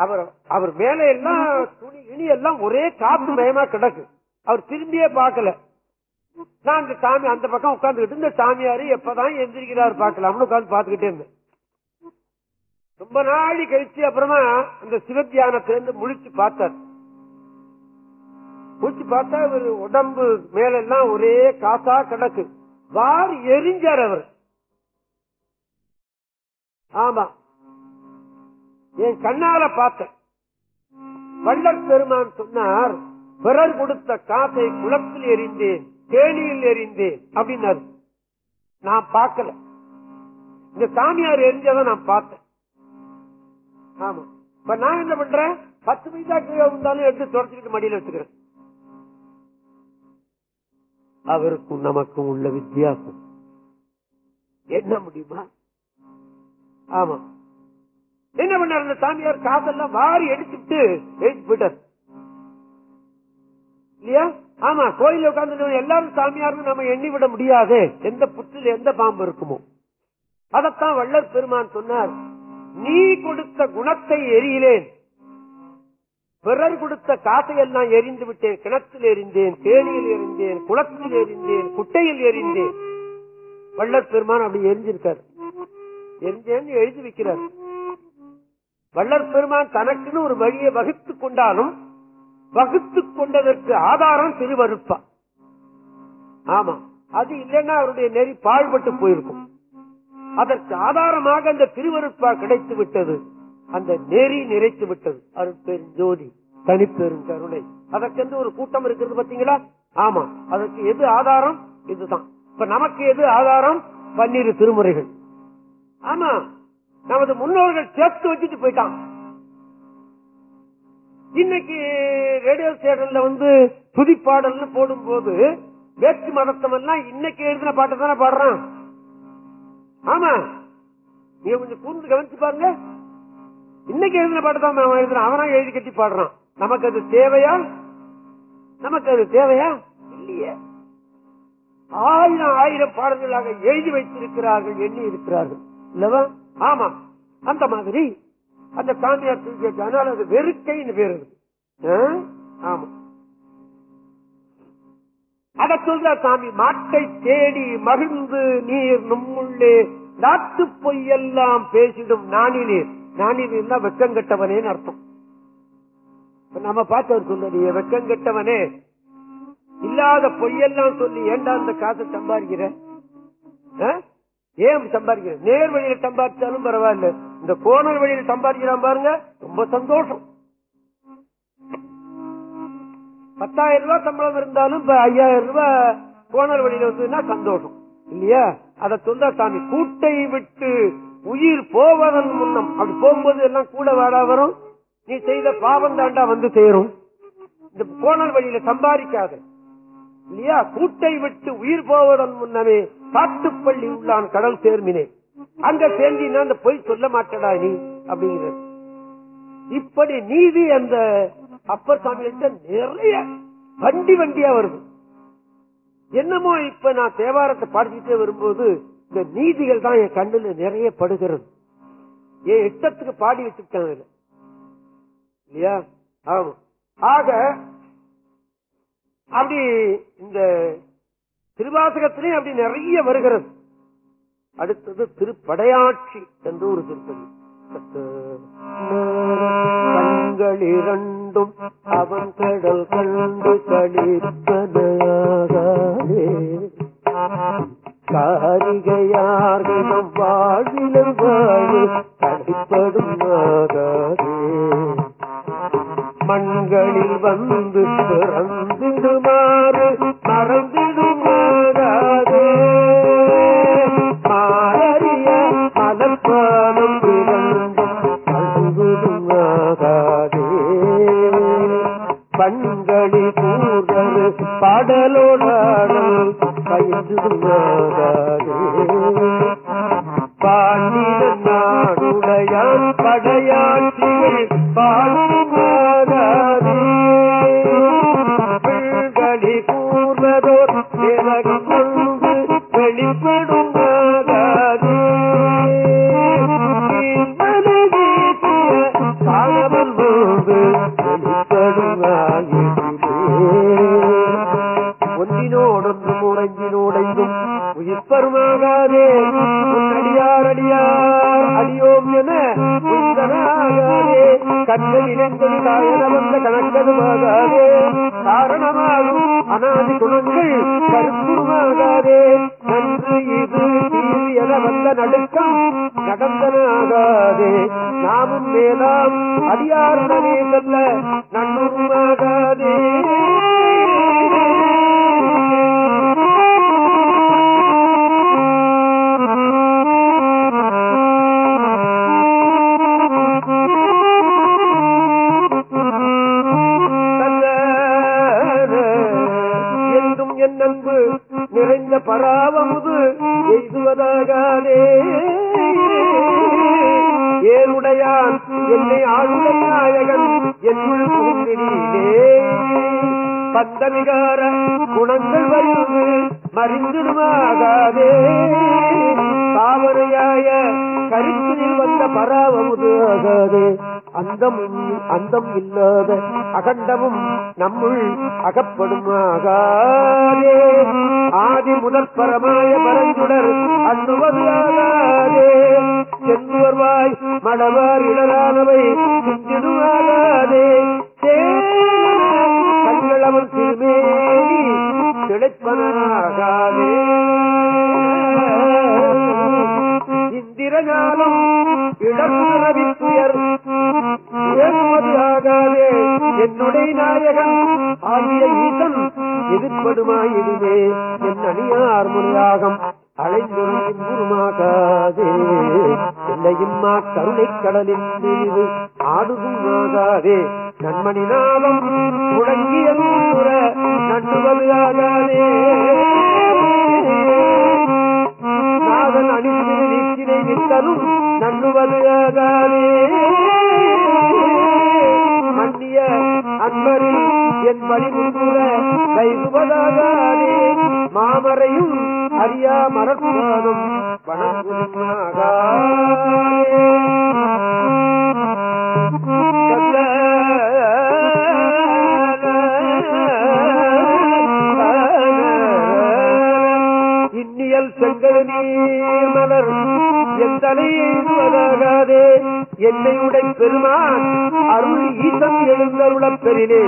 அவர் அவர் மேல எல்லாம் துணி இனி எல்லாம் ஒரே காத்து மயமா கிடக்கு. அவர் திரும்பியே பார்க்கல. நான் அந்த சாமி அந்த பக்கம் உட்கார்ந்துகிட்டு இந்த சாமியாரு எப்பதான் எந்திரிக்கிறார் பார்க்கலாம்னு உட்கார்ந்து பார்த்துக்கிட்டே இருந்தேன். ரொம்ப நாளி கழிச்சு அப்புறமா அந்த சிவத்தியானத்திலிருந்து முழிச்சு பார்த்தார். முழிச்சு பார்த்தா இவர் உடம்பு மேல எல்லாம் ஒரே காசா கிடக்கு. வார் எரிஞ்சார் அவர். ஆமா. என் கண்ணால பார்த்தேன். வள்ளல் பெருமான் சொன்னார் பிறர் கொடுத்த காசை குளத்தில் எரிந்தேன் தேனியில் எரிந்தேன் அப்படின்னாரு. நான் பார்க்கல. இந்த சாமியார் எரிஞ்சதை நான் பார்த்தேன். ஆமா. இப்ப நான் என்ன பண்றேன்? பத்து பைசா கீழே இருந்தாலும் எடுத்து தொடச்சிக்கிட்டு மடியில வச்சுக்கிறேன். அவருக்கும் நமக்கும் உள்ள வித்தியாசம். என்ன முடியுமா? ஆமா. என்ன பண்ணார் அந்த சாமியார்? காசெல்லாம் வாரி எடுத்துட்டு எழுதி போயிட்டார். இல்லையா? ஆமா கோயில உட்கார்ந்து எல்லாரும் சாமியார்னு நம்ம எண்ணி விட முடியாது. எந்த புற்றில் எந்த பாம்பு இருக்குமோ. அதத்தான் வள்ளல் பெருமான் சொன்னார். நீ கொடுத்த குணத்தை எரியிலேன் பிறர் கொடுத்த காசை எல்லாம் எரிந்து விட்டேன். கிணத்தில் எரிந்தேன் தேனியில் எரிந்தேன் குளத்தில் எரிந்தேன் குட்டையில் எரிந்தேன் வள்ளற் பெருமான் அப்படி எரிஞ்சிருக்காரு. எரிஞ்சேன்னு எழுதி வைக்கிறார். வள்ளற் பெருமான் தனக்குன்னு ஒரு வழியை வகுத்துக் கொண்டாலும் வகுத்துக் கொண்டதற்கு ஆதாரம் திருவருப்பா ஆமா. அது இல்லைன்னா அவருடைய நெறி பாழ்பட்டு போயிருக்கும். அதற்கு ஆதாரமாக அந்த திருவருப்பா கிடைத்து விட்டது. அந்த நெறி நிறைத்து விட்டது. அருட்பெரும் ஜோதி தனிப்பெரும் கருணை. அதற்கென்று ஒரு கூட்டம் இருக்கிறது பாத்தீங்களா ஆமா. அதற்கு எது ஆதாரம்? இதுதான். இப்ப நமக்கு எது ஆதாரம்? பன்னிரு திருமுறைகள். ஆமா. நமது முன்னோர்கள் சேர்த்து வச்சுட்டு போயிட்டான் இன்னைக்கு ரேடியோ ஸ்டேஷன்ல வந்து துதிப்பாடல்னு போடும்போது வேற்று மதத்தம் எல்லாம் இன்னைக்கு எழுதின பாட்டு தானே பாடுறான்? ஆமா. நீங்க கொஞ்சம் கூர்ந்து கவனிச்சு பாருங்க. இன்னைக்கு எழுதின பாட்டு தான் அவன் எழுதுறான். அவனா எழுதி கட்டி பாடுறான். நமக்கு அது தேவையா? நமக்கு அது தேவையா? இல்லையே. ஆயிரம் ஆயிரம் பாடல்களாக எழுதி வைத்திருக்கிறார்கள் எண்ணி இருக்கிறார்கள். இல்லவா? ஆமா. அந்த மாதிரி அந்த சாமியார் தூக்கி வச்சானால் அது வெறுக்கைன்னு பேர் ஆ? ஆமா. அத சொல்ற சாமி மாட்டை தேடி மகிழ்ந்து நீர் நம்முள்ளே நாட்டு பொய்யெல்லாம் பேசிடும் நாணினீர் நாணினீர்னா வெக்கங்கெட்டவனேன்னு அர்த்தம். நம்ம பார்த்தவர் அவர் சொல்ல நீ வெக்கங்கெட்டவனே இல்லாத பொய்யெல்லாம் சொல்லி ஏண்டா அந்த காசை சம்பாதிக்கிற? ஏன் சம்பாதிக்கிற? நேர் வழியில சம்பாதிச்சாலும் பரவாயில்ல. இந்த கோணல் வழியில சம்பாதிக்கிறான் பாருங்க ரொம்ப சந்தோஷம். பத்தாயிரம் ரூபாய் சம்பளம் இருந்தாலும் இப்ப ஐயாயிரம் ரூபாய் கோணல் வழியில வந்ததுன்னா சந்தோஷம். இல்லையா? அதை சொல்ல சாமி கூட்டை விட்டு உயிர் போவதன் முன்னம் அப்படி போகும்போது எல்லாம் கூட வாடா வரும். நீ செய்த பாவம் தாண்டா வந்து சேரும். இந்த கோணல் வழியில சம்பாதிக்காத. இல்லையா? கூட்டை விட்டு உயிர் போவதன் முன்னமே காட்டுப்பள்ளி உள்ளான் கடல் சேர்மினேன் அங்க சேர்ந்தினா அந்த பொய் சொல்ல மாட்டடா நீ அப்படிங்கிற இப்படி நீதி அந்த அப்பர் சாமிகிட்ட நிறைய வண்டி வண்டியா வருது. என்னமோ இப்ப நான் தேவாரத்தை படிச்சுட்டே வரும்போது இந்த நீதிகள் தான் என் கண்ணுல நிறைய படுகிறது. என் இஷ்டத்துக்கு பாடி வச்சுட்டாங்க இல்லையா? ஆமா. ஆக அப்படி இந்த திருவாசகத்திலே அப்படி நிறைய வருகிறது. அடுத்தது திருப்படையாட்சி என்று ஒரு திருப்பதி. கண்களிரண்டும் அவன் கடல் கண்டு கழிப்பதையாகாதே காரிகையார்களிடம் வாழ்விலும் வாழு கடிப்படும் ஆகாதே மண்களில் வந்து பிறந்திடுமாறு மறந்திடுமாறாதே உயிரனாகாதே கணக்கதுமாகாதே காரணமாகும் அனாதி குணங்கள் கருத்துருமாகாதே நன்று இது தீது வந்த நடுக்கம் நடந்தனாகாதே நாமும் மேலாம் அடியாருடனே செல்ல நன்னுருமாகாதே இந்த பராவமுது எய்துவதாகாதே. ஏனுடையான் என்னை ஆளுடைய நாயகன் என்னுள் புகுந்தினே பந்தவிகார குணங்கள் வருது மறிந்திருமாகாதே தாவரையாய கருத்தினில் வந்த பராவமுது ஆகாதே. அந்தம் அந்தம் இல்லாத அகண்டமும் நம்முள் அகப்படும் ஆதி முதற் பரமாய பரஞ்சுடர் அன்றுவல்லாதே ஆகாதே. மடவார் இடரானவை சிந்திடுவாகாதே கண்கள் திருமேனி திளைப்பனாகாதே. இந்திரஞானம் இடர்பிறவி துயர் என்னுடைய நாயகன் ஆகிய ஈசன் எதிர்ப்படுமாயிடுமே என் அணியார் முறையாகம் அழைந்துரையும் குருமாகாதே எல்லையிம்மா கருணை கடலின் மீது ஆடுதும் ஆகாதே. நன்மணி நாளம் முழங்கிய நூற நட்டுவது ஆகாதே. நாதன் அணிந்து நீக்கினை நிற்கலும் நன்னுவது ஆகாதே. என் கைகுவதாகாதே மாமரையும் அறியா மரப்பாதம் இன்னியல் செங்கல் நீர் என் தலையெழுவதாகாதே என்னை உடை பெருமான் அருள் ஈசம் எழுந்தருளப் பெறினே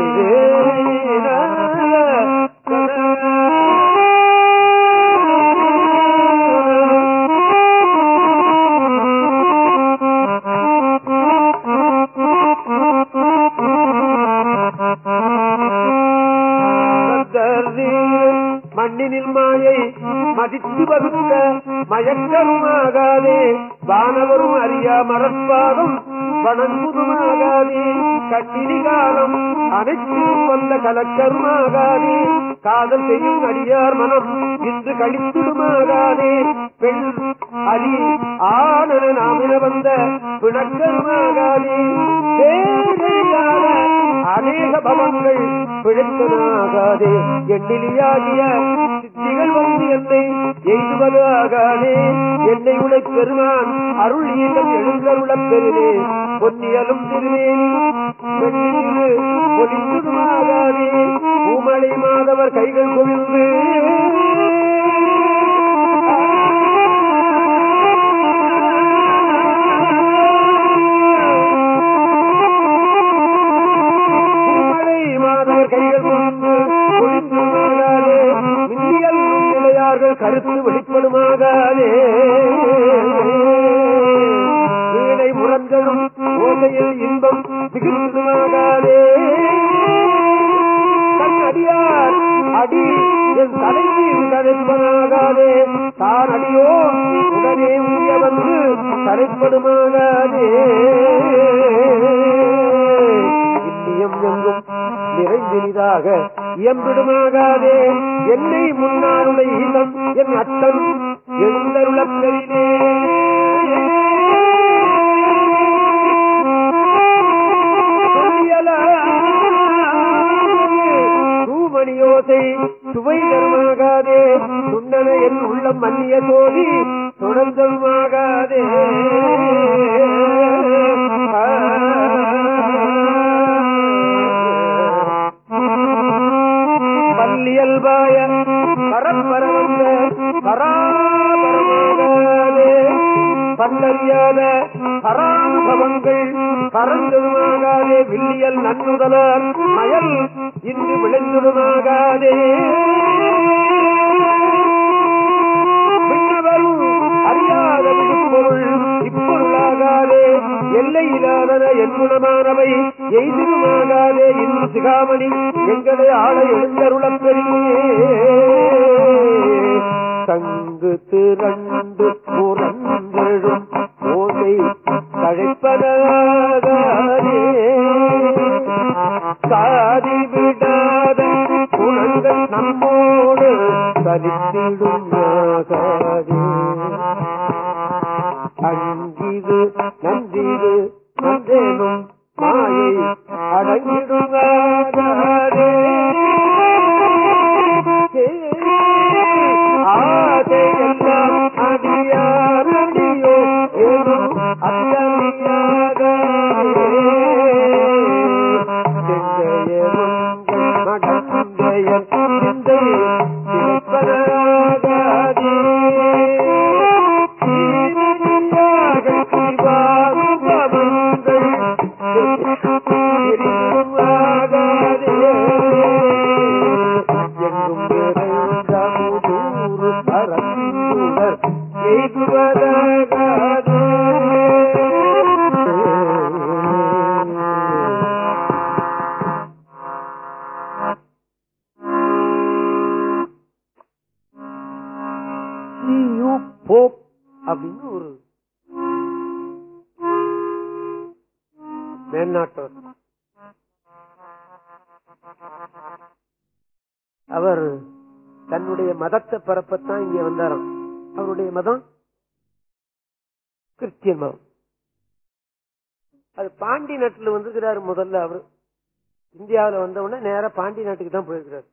மண்ணினில் மாயை மதித்து வகுத்த மயக்கருமாகாதே வானவரும் அறியா மரப்பாதம் வணங்குதுமாகாதே. கட்டினி காலம் அனைத்தும் வந்த கலக்கருமாகாதே. காதல் செய்யும் அடியார் மனம் இன்று கழித்துடுமாகாதே. பெண் அலி ஆனன நாமின வந்த பிணக்கருமாகாதே. தேவையான அநேக பவங்கள் பிழைத்தனாகாதே. எண்ணிலியாகிய சித்திகள் வந்து என்னை எய்துவது என்னை உடை பெருமான் அருள் ஈகம் எழுந்தருளப் பெருவே பொன்னியலும் திருவேணி வெண்ணிலிரு பூமலை மாதவர் கைகள் குவிந்து. பூமலை மாதவர் கைகள் நுண்ணிலையார்கள் கருத்து வெளிப்படுமாகாதே. வீணை முரங்களும் ஓசையில் இன்பம் மிகுந்துமாகாதே அடியார் அடி என் தலைவி மீது தரைப்பனாகாதே தான் அடியோ உடனே உரிய வந்து தரைப்படுமாகாதே இதயம் எங்கும் நிறைந்தினிதாக இயம்பிடுமாகாதே. என்னை முன்னாளுடைய ஈழம் என் அத்தன் எழுந்தருளப் பெறினே தூமணியோசை சுவை தருமாகாதே. சுண்ணன என் உள்ளம் மன்னிய சோதி தொடர்ந்தருமாகாதே பல்லியல்பாய பரப்பரந்த பராபரமாகாதே. பந்தறியாத பரானுபவங்கள் பறந்ததுமாகாதே வில்லியல் நன்னுதலார் மயல் இன்று விளைந்ததுமாகாதே. அறியாத பொருள் பொருளாகாதே எல்லை இல்லாதன என்குணமானவை எய்திருமாகாதே இன்னும் சிகாமணி எங்களை ஆள எழுந்தருளப் பெரியே தங்கு திரண்டு புறந்தெழும் ஓசை தழைப்பதாகாதே. சாதி விடாத குணங்கள் நம்மோடு சலித்திடும் ஆகாதே அங்கிது நந்திது நந்தேனும் மாயை அடங்கிடுவாரே வந்திருக்கிறாரு முதல்ல அவரு. இந்தியாவுல வந்த உடனே நேரா பாண்டி நாட்டுக்கு தான் போயிருக்கிறார்.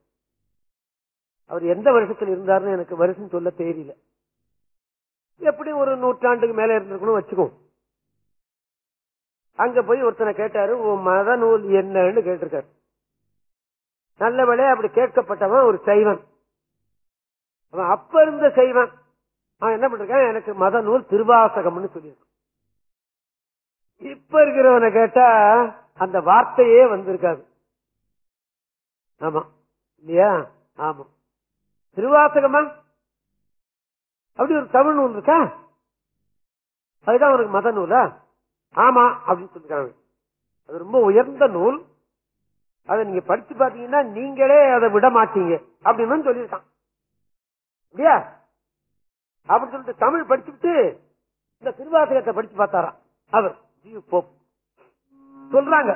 அவர் எந்த வருஷத்துல இருந்தாருன்னு எனக்கு வருஷம் சொல்ல தெரியல. எப்படி ஒரு நூற்றாண்டுக்கு மேல இருந்திருக்கணும் வச்சுக்கோ அங்க போய் ஒருத்தனை கேட்டாரு உன் மத நூல் என்னன்னு கேட்டிருக்காரு. நல்ல வேலையா அப்படி கேட்கப்பட்டவன் ஒரு சைவன். அவன் அப்ப இருந்த சைவன். அவன் என்ன பண்றான் எனக்கு மத நூல் திருவாசகம்னு சொல்லியிருக்கான். இப்ப இருக்கிறவனை கேட்டா அந்த வார்த்தையே வந்திருக்காது. ஆமா. இல்லையா? ஆமா. திருவாசகமா? அப்படி ஒரு தமிழ் நூல் இருக்கா? அதுதான் அவனுக்கு மத நூலா? ஆமா அப்படின்னு சொல்லிருக்காங்க. அது ரொம்ப உயர்ந்த நூல். அதை நீங்க படிச்சு பாத்தீங்கன்னா நீங்களே அதை விட மாட்டீங்க. அப்படின்னு சொல்லியிருக்கான். இல்லையா? அப்படின்னு சொல்லிட்டு தமிழ் படிச்சுட்டு இந்த திருவாசகத்தை படிச்சு பார்த்தாராம் அவர். சொல்றாங்க.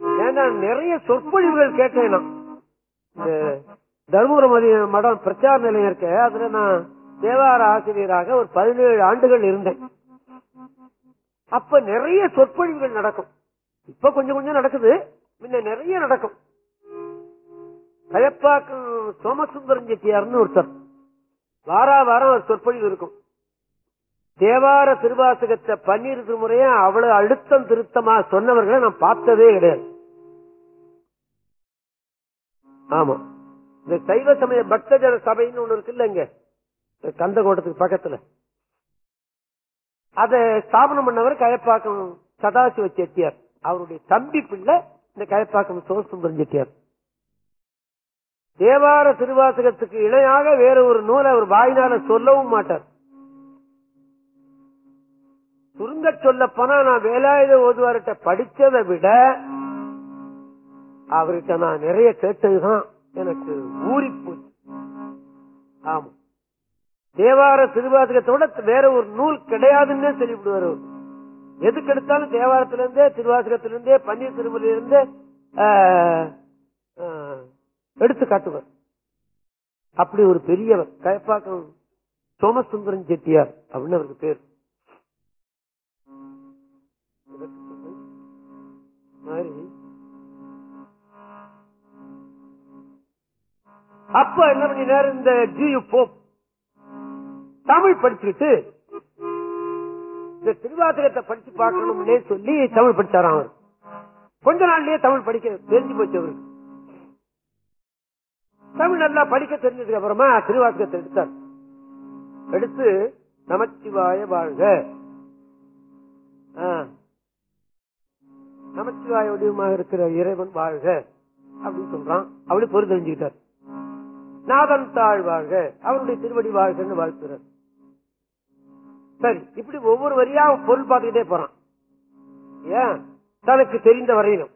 ஏன்னா நிறைய சொற்பொழிவுகள் கேட்டேன் நான் தர்மபுரம் மடம் பிரச்சார நிலையம் இருக்க. அதுல நான் தேவார ஆசிரியராக ஒரு பதினேழு ஆண்டுகள் இருந்தேன். அப்ப நிறைய சொற்பொழிவுகள் நடக்கும். இப்ப கொஞ்சம் கொஞ்சம் நடக்குது. முன்ன நிறைய நடக்கும். கயப்பாக்கம் சோமசுந்தரம் செட்டியார்னு ஒருத்தர். வாரா வாரம் ஒரு சொற்பொழிவு இருக்கும். தேவார திருவாசகத்தை பன்னிரு முறையா அவ்வளவு அழுத்தம் திருத்தமா சொன்னவர்களை நான் பார்த்ததே கிடையாது. ஆமா. இந்த சைவ சமய பக்தஜன சபைன்னு ஒண்ணு இருக்குல்ல இங்க கந்தகோட்டத்துக்கு பக்கத்துல. அத ஸ்தாபனம் பண்ணவர் கயப்பாக்கம் சதாசிவ செட்டியார். அவருடைய தம்பி பிள்ளை இந்த கயப்பாக்கம் சோசுந்தரம் செட்டியார். தேவார திருவாசகத்துக்கு இணையாக வேற ஒரு நூலை அவர் வாயினால சொல்லவும் மாட்டார். சுருங்க சொல்ல போனா நான் வேலாயுத ஓதுவார்கிட்ட படிச்சதை விட அவர்கிட்ட நான் நிறைய கேட்டதுதான் எனக்கு ஊறி போச்சு ஆமா. தேவார திருவாசகத்தோட வேற ஒரு நூல் கிடையாதுன்னே சொல்லிவிடுவார். எதுக்கு எடுத்தாலும் தேவாரத்திலிருந்தே திருவாசகத்திலிருந்தே பன்னீர் திருமலையிலிருந்தே எடுத்து காட்டுவார். அப்படி ஒரு பெரியவர் கயப்பாக்கம் சோமசுந்தரன் செட்டியார் அப்படின்னு அவருக்கு பேர். அப்ப என்ன பண்ணினார்? இந்த ஜி போப் தமிழ் படிச்சுக்கிட்டு இந்த திருவாசகத்தை படிச்சு பார்க்கணும்னே சொல்லி தமிழ் படிச்சாராம் அவர். கொஞ்ச நாள்லயே தமிழ் படிக்க தெரிஞ்சு போச்சு அவருக்கு. தமிழ் நல்லா படிக்க தெரிஞ்சதுக்கு அப்புறமா திருவாசகத்தை எடுத்தார். எடுத்து நமச்சிவாய வாழ்க. ஆ. நமச்சிவாய வடிவமாக இருக்கிற இறைவன் வாழ்க அப்படின்னு சொல்றான். அப்படி பொருள் தெரிஞ்சுக்கிட்டார். நாதன் தாழ்வாக அவருடைய திருவடி வாழ்கன்னு வாழ்த்துறார். சரி இப்படி ஒவ்வொரு வரியா பொருள் பார்த்துக்கிட்டே போறான். ஏன்? தனக்கு தெரிந்த வரையிலும்.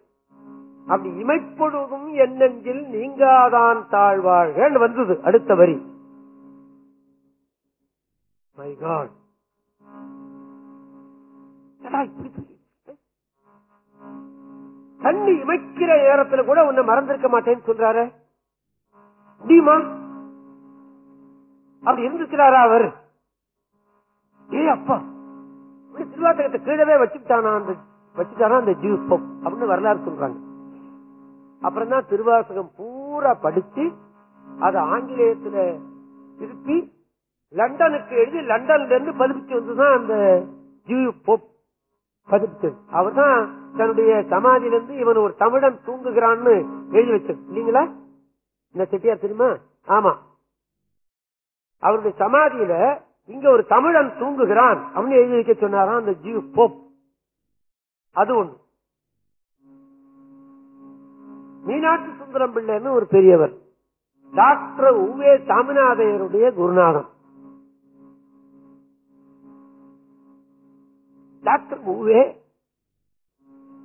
அப்படி இமைப்பொழுதும் என்னெஞ்சில் நீங்காதான் தாழ்வாழ்க வந்தது அடுத்த வரி. தண்ணி இமைக்கிற நேரத்துல கூட உன்னை மறந்திருக்க மாட்டேன்னு சொல்றாரு. முடியுமா? அப்படி இருந்திருக்கிறாரா அவர்? ஏ அப்பா திருவாசகத்தை கீழவே வச்சுட்டானா அந்த வச்சுட்டானா அந்த ஜூஸ் அப்படின்னு வரலாறு சொல்றாங்க. அப்புறம் தான் திருவாசகம் பூரா படிச்சு அதை ஆங்கிலேயத்துல திருப்பி லண்டனுக்கு எழுதி லண்டன்ல இருந்து பதிப்பிச்சு வந்துதான் அந்த ஜூ போப் பதிப்பிச்சது அவர் தான் தன்னுடைய சமாதியிலிருந்து இவன் ஒரு தமிழன் தூங்குகிறான்னு எழுதி வச்சது இல்லீங்களா இந்த செட்டியார் தெரியுமா? ஆமா. அவருடைய சமாதியில இங்க ஒரு தமிழன் தூங்குகிறான் அப்படின்னு எழுதி வைக்க சொன்னாராம் அந்த ஜீவ் போப். அது ஒண்ணு. மீனாட்சி சுந்தரம் பிள்ளைன்னு ஒரு பெரியவர். டாக்டர் உவே சாமிநாதையருடைய குருநாதன். டாக்டர் உவே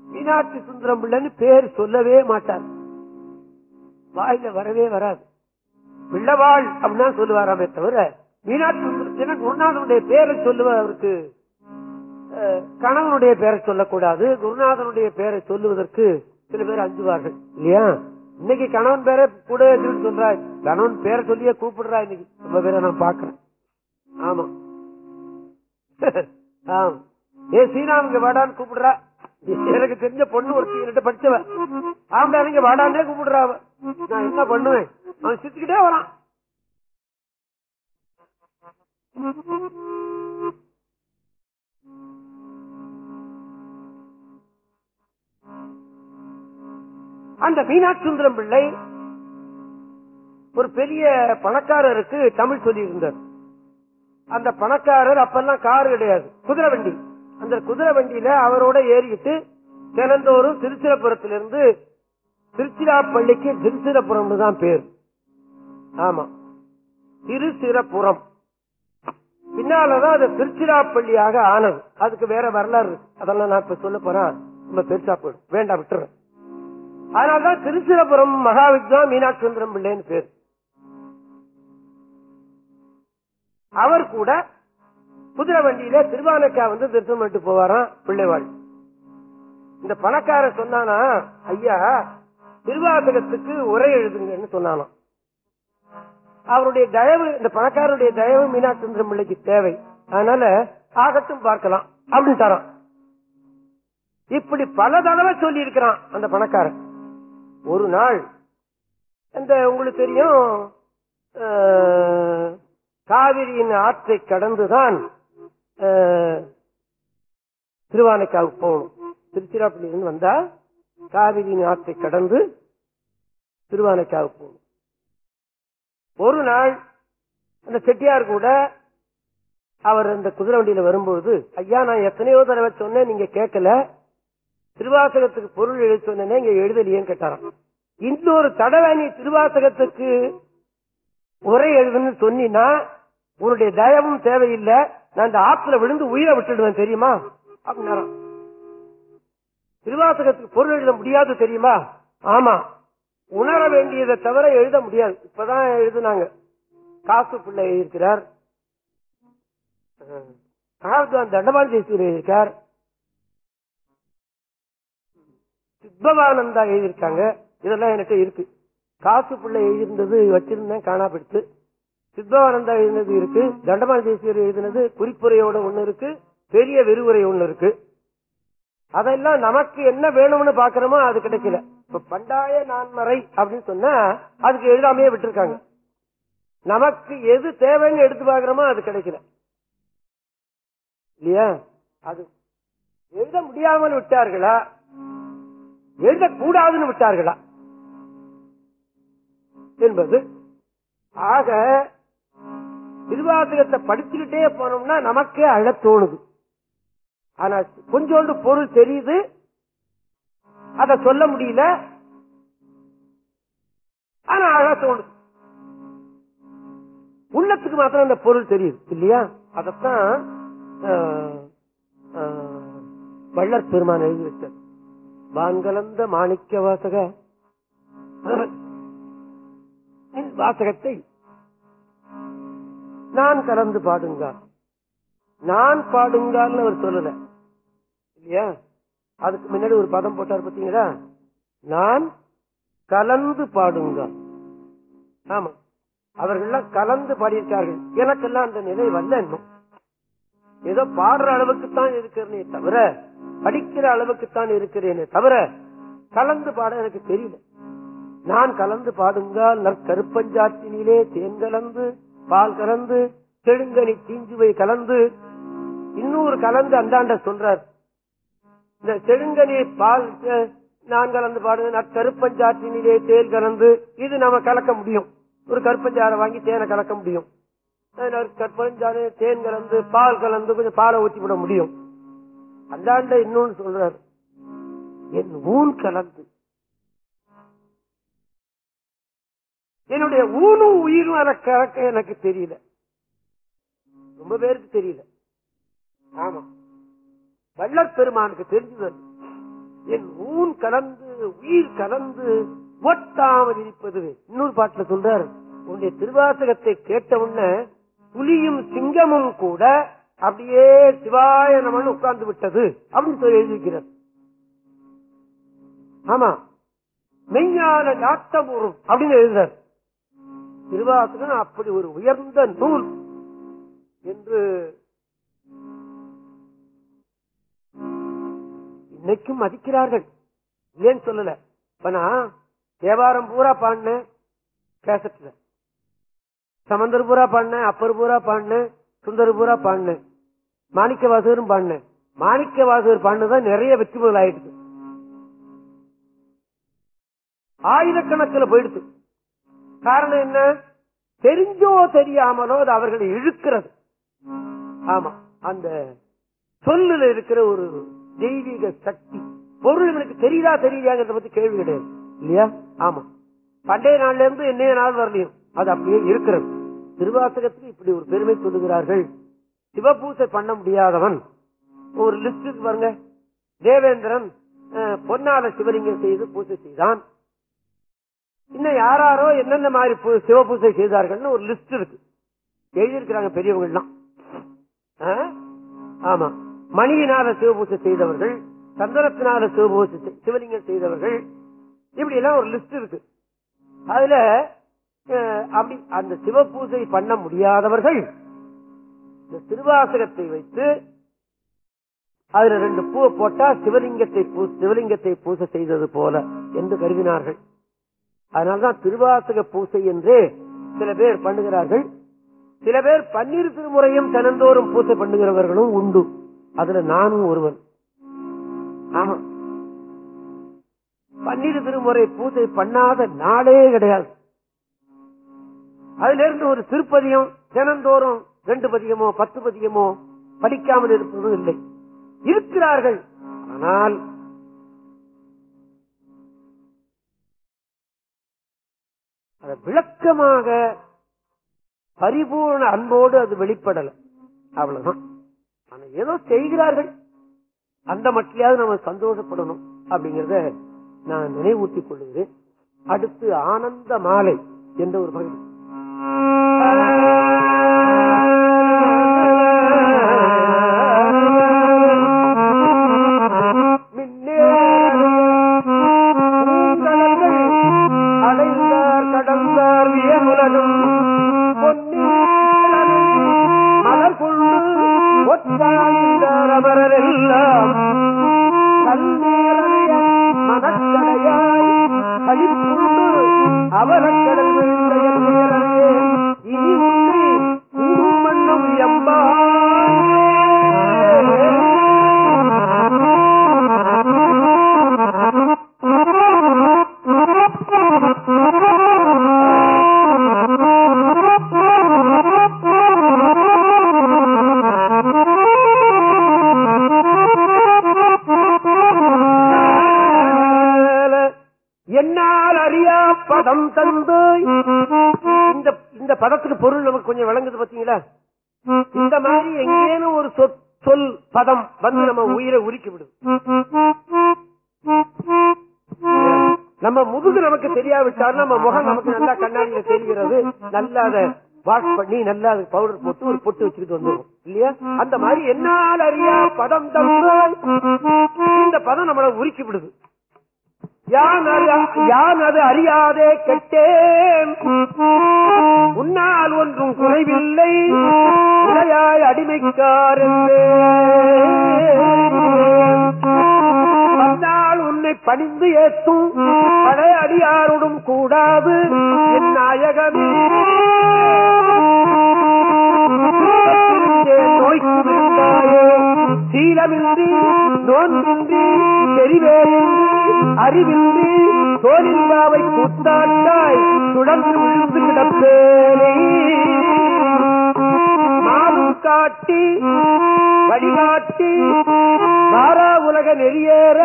மீனாட்சி சுந்தரம் பிள்ளைன்னு பேர் சொல்லவே மாட்டார். வாயில வரவே வராது. பிள்ளவாள் அப்படின்னா சொல்லுவாராமே தவிர மீனாட்சி குருநாதனுடைய பேரை சொல்லுவார் அவருக்கு கணவனுடைய பேரை சொல்லக்கூடாது. குருநாதனுடைய பேரை சொல்லுவதற்கு சில பேர் அஞ்சுவார்கள். இல்லையா? இன்னைக்கு கணவன் பேரை கூட சொல்றாய். கணவன் பேரை சொல்லியே கூப்பிடுறா இன்னைக்கு. ரொம்ப பேரை நான் பாக்குறேன் ஆமா. ஆமா. ஏ சீனா இங்க வாடான்னு கூப்பிடுறா. எனக்கு தெரிஞ்ச பொண்ணு ஒரு என்கிட்ட படிச்சவ. ஆம்பளை இங்க வாடான்னே கூப்பிடுறா அவ. நான் என்ன பண்ணுவேன்? அவன் சிரிச்சுக்கிட்டே வரான். அந்த மீனாட்சி சுந்தரம் பிள்ளை ஒரு பெரிய பணக்காரருக்கு தமிழ் சொல்லி இருந்தார் அந்த பணக்காரர் அப்பெல்லாம் கார் கிடையாது. குதிரை வண்டி. அந்த குதிரை வண்டியில அவரோட ஏறிட்டு தினந்தோறும் திருச்சிரபுரத்திலிருந்து திருச்சிராப்பள்ளிக்கு திருச்சிரபுரம்னு தான் பேர். ஆமா. திருச்சிரபுரம். பின்னாலதான் அது திருச்சிராப்பள்ளியாக ஆனது. அதுக்கு வேற வரலாறு அதெல்லாம் நான் இப்ப சொல்ல போறேன் ரொம்ப பெருசா போயிடும். வேண்டாம் விட்டுறேன். அதனாலதான் திருச்சிரபுரம் மகாவித்வா மீனாட்சி சுந்தரம் பிள்ளைன்னு பேர். அவர் கூட குதிரை வண்டியில திருவானக்கா வந்து திருத்தம் விட்டு போவாராம் பிள்ளைவாள். இந்த பணக்கார சொன்னானா ஐயா திருவாசகத்துக்கு உரை எழுதுங்கன்னு சொன்னாலும் அவருடைய தயவு இந்த பணக்காரருடைய தயவு மீனாட்சந்திரம் பிள்ளைக்கு தேவை. அதனால ஆகட்டும் பார்க்கலாம் அப்படின்னு தரான் இப்படி பல தடவை சொல்லி இருக்கிறான் அந்த பணக்காரன். ஒரு நாள் இந்த உங்களுக்கு தெரியும் காவிரியின் ஆற்றை கடந்துதான் திருவானைக்காவுக்கு போகணும். திருச்சிராப்பள்ளியிலிருந்து வந்தா காவிரியின் ஆற்றை கடந்து திருவானைக்காவுக்கு போகணும். ஒரு நாள் அந்த செட்டியார் கூட அவர் அந்த குதிரை வண்டியில வரும்போது ஐயா நான் எத்தனையோ தடவை சொன்னேன் நீங்க கேட்கல. திருவாசகத்துக்கு பொருள் எழுதி சொன்னேன் இங்க எழுதலையேன்னு கேட்டாராம். இன்னொரு தடவை நீ திருவாசகத்துக்கு உரை எழுதுன்னு சொன்னீன்னா உன்னுடைய தயவும் தேவையில்லை. நான் இந்த ஆத்துல விழுந்து உயிரை விட்டுடுவேன் தெரியுமா? அப்படின்னாராம். திருவாசகத்துக்கு பொருள் எழுத முடியாது தெரியுமா? ஆமா. உணர வேண்டியதை தவிர எழுத முடியாது. இப்பதான் எழுதுனாங்க. காசு பிள்ளை எழுதியிருக்கிறார். தண்டமான ஜெயசூர் எழுதியிருக்கார். சித்பவானந்தா எழுதியிருக்காங்க. இதெல்லாம் எனக்கு இருக்கு. காசு பிள்ளை எழுதியிருந்தது வச்சிருந்தேன் காணாப்படுத்து சித்பவானந்தா எழுதினது இருக்கு. தண்டமான ஜெயசூர் எழுதினது குறிப்புரையோட ஒண்ணு இருக்கு. பெரிய விரிவுரை ஒண்ணு இருக்கு. அதெல்லாம் நமக்கு என்ன வேணும்னு பாக்குறோமோ அது கிடைக்கல. இப்ப பண்டாய நான்மறை அப்படின்னு சொன்னா அதுக்கு எழுதாமையே விட்டுருக்காங்க. நமக்கு எது தேவைன்னு எடுத்து பாக்குறோமோ அது கிடைக்கல. இல்லையா? அது எழுத முடியாமல் விட்டார்களா? எழுதக்கூடாதுன்னு விட்டார்களா? என்பது ஆக திருவாசகத்தை படிச்சுக்கிட்டே போனோம்னா நமக்கே அழத் தோணுது. ஆனா கொஞ்சோண்டு பொருள் தெரியுது. அத சொல்ல முடியல. ஆனா அழகா தோணுது. உள்ளத்துக்கு மாத்திரம் அந்த பொருள் தெரியுது இல்லையா? அதத்தான் ஆஹ், ஆஹ், வள்ளற் பெருமான் எழுதி வச்சார் வான்கலந்த மாணிக்க வாசக வாசகத்தை நான் கலந்து பாடுங்க நான் பாடுங்கன்னு அவர் சொல்லல. இல்லையா? அதுக்கு முன்னாடி ஒரு பதம் போட்டார் பாத்தீங்களா நான் கலந்து பாடுங்க. ஆமா. அவர்கள்லாம் கலந்து பாடியிருக்கார்கள். எனக்கெல்லாம் அந்த நிலை வரல இன்னும் ஏதோ பாடுற அளவுக்கு தான் இருக்கிறேனே தவிர படிக்கிற அளவுக்கு தான் இருக்கிறேனே தவிர கலந்து பாட எனக்கு தெரியல. நான் கலந்து பாடுங்கால் நற்கருப்பஞ்சாற்றினிலே தேன் கலந்து பால் கலந்து தெழுங்கனி தீஞ்சுவை கலந்து இன்னொரு கலந்து அந்தாண்ட சொல்றார். இந்த செழுங்கனி பால் நான் கலந்து பாடுங்க நற்கருப்பஞ்சாற்றினிலே தேன் கலந்து இது நம்ம கலக்க முடியும். ஒரு கருப்பஞ்சாறை வாங்கி தேனை கலக்க முடியும். கற்பஞ்சாறு தேன் கலந்து பால் கலந்து கொஞ்சம் பாலை ஊற்றி விட முடியும். அந்தாண்ட இன்னொன்னு சொல்றாரு. என் ஊன் கலந்து. என்னுடைய ஊனும் உயிரும் அதை கலக்க எனக்கு தெரியல. ரொம்ப பேருக்கு தெரியல. ஆமா. வள்ளற் பெருமானுக்கு தெரிஞ்சது என் ஊன் கலந்து உயிர் கலந்து ஒட்டாமல் இருப்பது. இன்னொரு பாட்டுல சொல்றாரு உன்னுடைய திருவாசகத்தை கேட்ட உடனே புலியும் சிங்கமும் கூட அப்படியே சிவாய நமன் உட்கார்ந்து விட்டது அப்படின்னு சொல்லி எழுதியிருக்கிறார். ஆமா. மெய்ஞான நாட்டபூர்வம் அப்படின்னு எழுதுறார். திருவாசகன் அப்படி ஒரு உயர்ந்த நூல் என்று இன்னைக்கும் மதிக்கிறார்கள். ஏன் சொல்லல? ஆனா தேவாரம் பூரா பாடின கேசட்ல சமந்தர் பூரா பாடினேன் அப்பர் பூரா பாடினேன் சுந்தர் பூரா பாடின மாணிக்க வாசகரும் பாடினேன் மாணிக்க வாசகர் பாடினதான் நிறைய வெற்றி முதல் ஆயிடுது. ஆயிரக்கணக்கில் போயிடுது. காரணம் என்ன? தெரிஞ்சோ தெரியாமலோ அது அவர்களை இழுக்கிறது. ஆமா அந்த சொல்லுல இருக்கிற ஒரு தெய்வீக சக்தி. பொருள் இவனுக்கு தெரியுதா தெரியலையாங்கிறத பத்தி கேள்வி கிடையாது. இல்லையா? ஆமா. பண்டைய நாள்ல இருந்து என்னைய நாள் வரலையும். அது அப்படியே இருக்கிறது. திருவாசகத்துக்கு இப்படி ஒரு பெருமை சொல்லுகிறார்கள். சிவபூசை பண்ண முடியாதவன். ஒரு லிஸ்ட் பாருங்க. தேவேந்திரன் பொன்னால சிவலிங்கம் செய்து பூஜை செய்தான். இன்னும் யாராரோ என்னென்ன மாதிரி சிவ சிவபூசை செய்தார்கள்னு ஒரு லிஸ்ட் இருக்கு. எழுதியிருக்கிறாங்க பெரியவங்கள்லாம். ஆ? ஆமா. மணியினால சிவபூசை செய்தவர்கள் சந்தனத்தினால சிவபூசை சிவலிங்கம் செய்தவர்கள் இப்படி எல்லாம் ஒரு லிஸ்ட் இருக்கு. அதுல அப்படி அந்த சிவபூசை பண்ண முடியாதவர்கள் இந்த திருவாசகத்தை வைத்து அதுல ரெண்டு பூவை போட்டா சிவலிங்கத்தை சிவலிங்கத்தை பூசை செய்தது போல என்று கருதினார்கள். அதனால்தான் திருவாசக பூசை என்று சில பேர் பண்ணுகிறார்கள். சில பேர் பன்னீர் திருமுறையும் தினந்தோறும் பூசை பண்ணுகிறவர்களும் உண்டு. அதுல நானும் ஒருவன். ஆமா. பன்னீர் திருமுறை பூஜை பண்ணாத நாளே கிடையாது. அதுல இருந்து ஒரு திருப்பதியம் தினந்தோறும் ரெண்டு பதியமோ பத்து பதியமோ படிக்காமல் இருப்பதும் இல்லை. இருக்கிறார்கள். ஆனால் அதை விளக்கமாக பரிபூர்ண அன்போடு அது வெளிப்படல. அவ்வளவுதான். ஆனா ஏதோ செய்கிறார்கள். அந்த மட்டிலாவது நம்ம சந்தோஷப்படணும் அப்படிங்கறத நான் நினைவூட்டிக் கொள்கிறேன். அடுத்து ஆனந்த மாலை என்ற ஒரு பகுதி. தந்தாய் இந்த இந்த பதத்துக்கு பொருள் நமக்கு கொஞ்சம் விளங்குது பாத்தீங்களா? இந்த மாதிரி எங்கேனும் ஒரு சொல் பதம் வந்து நம்ம உயிரை உருக்கி விடுது. நம்ம முதுகு நமக்கு தெரியாவிட்டால் நம்ம முகம் நமக்கு நல்லா கண்ணாடியில தெரிகிறது. நல்லா அதை வாஷ் பண்ணி நல்லா அது பவுடர் போட்டு ஒரு பொட்டு வச்சுக்கிட்டு வந்துடும் இல்லையா? அந்த மாதிரி என்னால் அறியா பதம் தந்தால் இந்த பதம் நம்மளை உருக்கி விடுது. யான் அது அறியாதே கெட்டேன்? உன்னால் ஒன்றும் குறைவில்லை. உடையாய் அடிமைக்காரே வந்தால் உன்னை பணிந்து ஏத்தும் பழைய அடியாரோடும் கூடாது என் நாயகமே. நோய்க்கு சீலமின்றி நோன்பின்றி தெரிவேறின்றி அறிவின்றி தோலின்பாவை கூத்தாட்டாய் சுழன்று விழுந்து கிடப்பேனே. மாவு காட்டி வழிகாட்டி மாறா உலக நெறியேற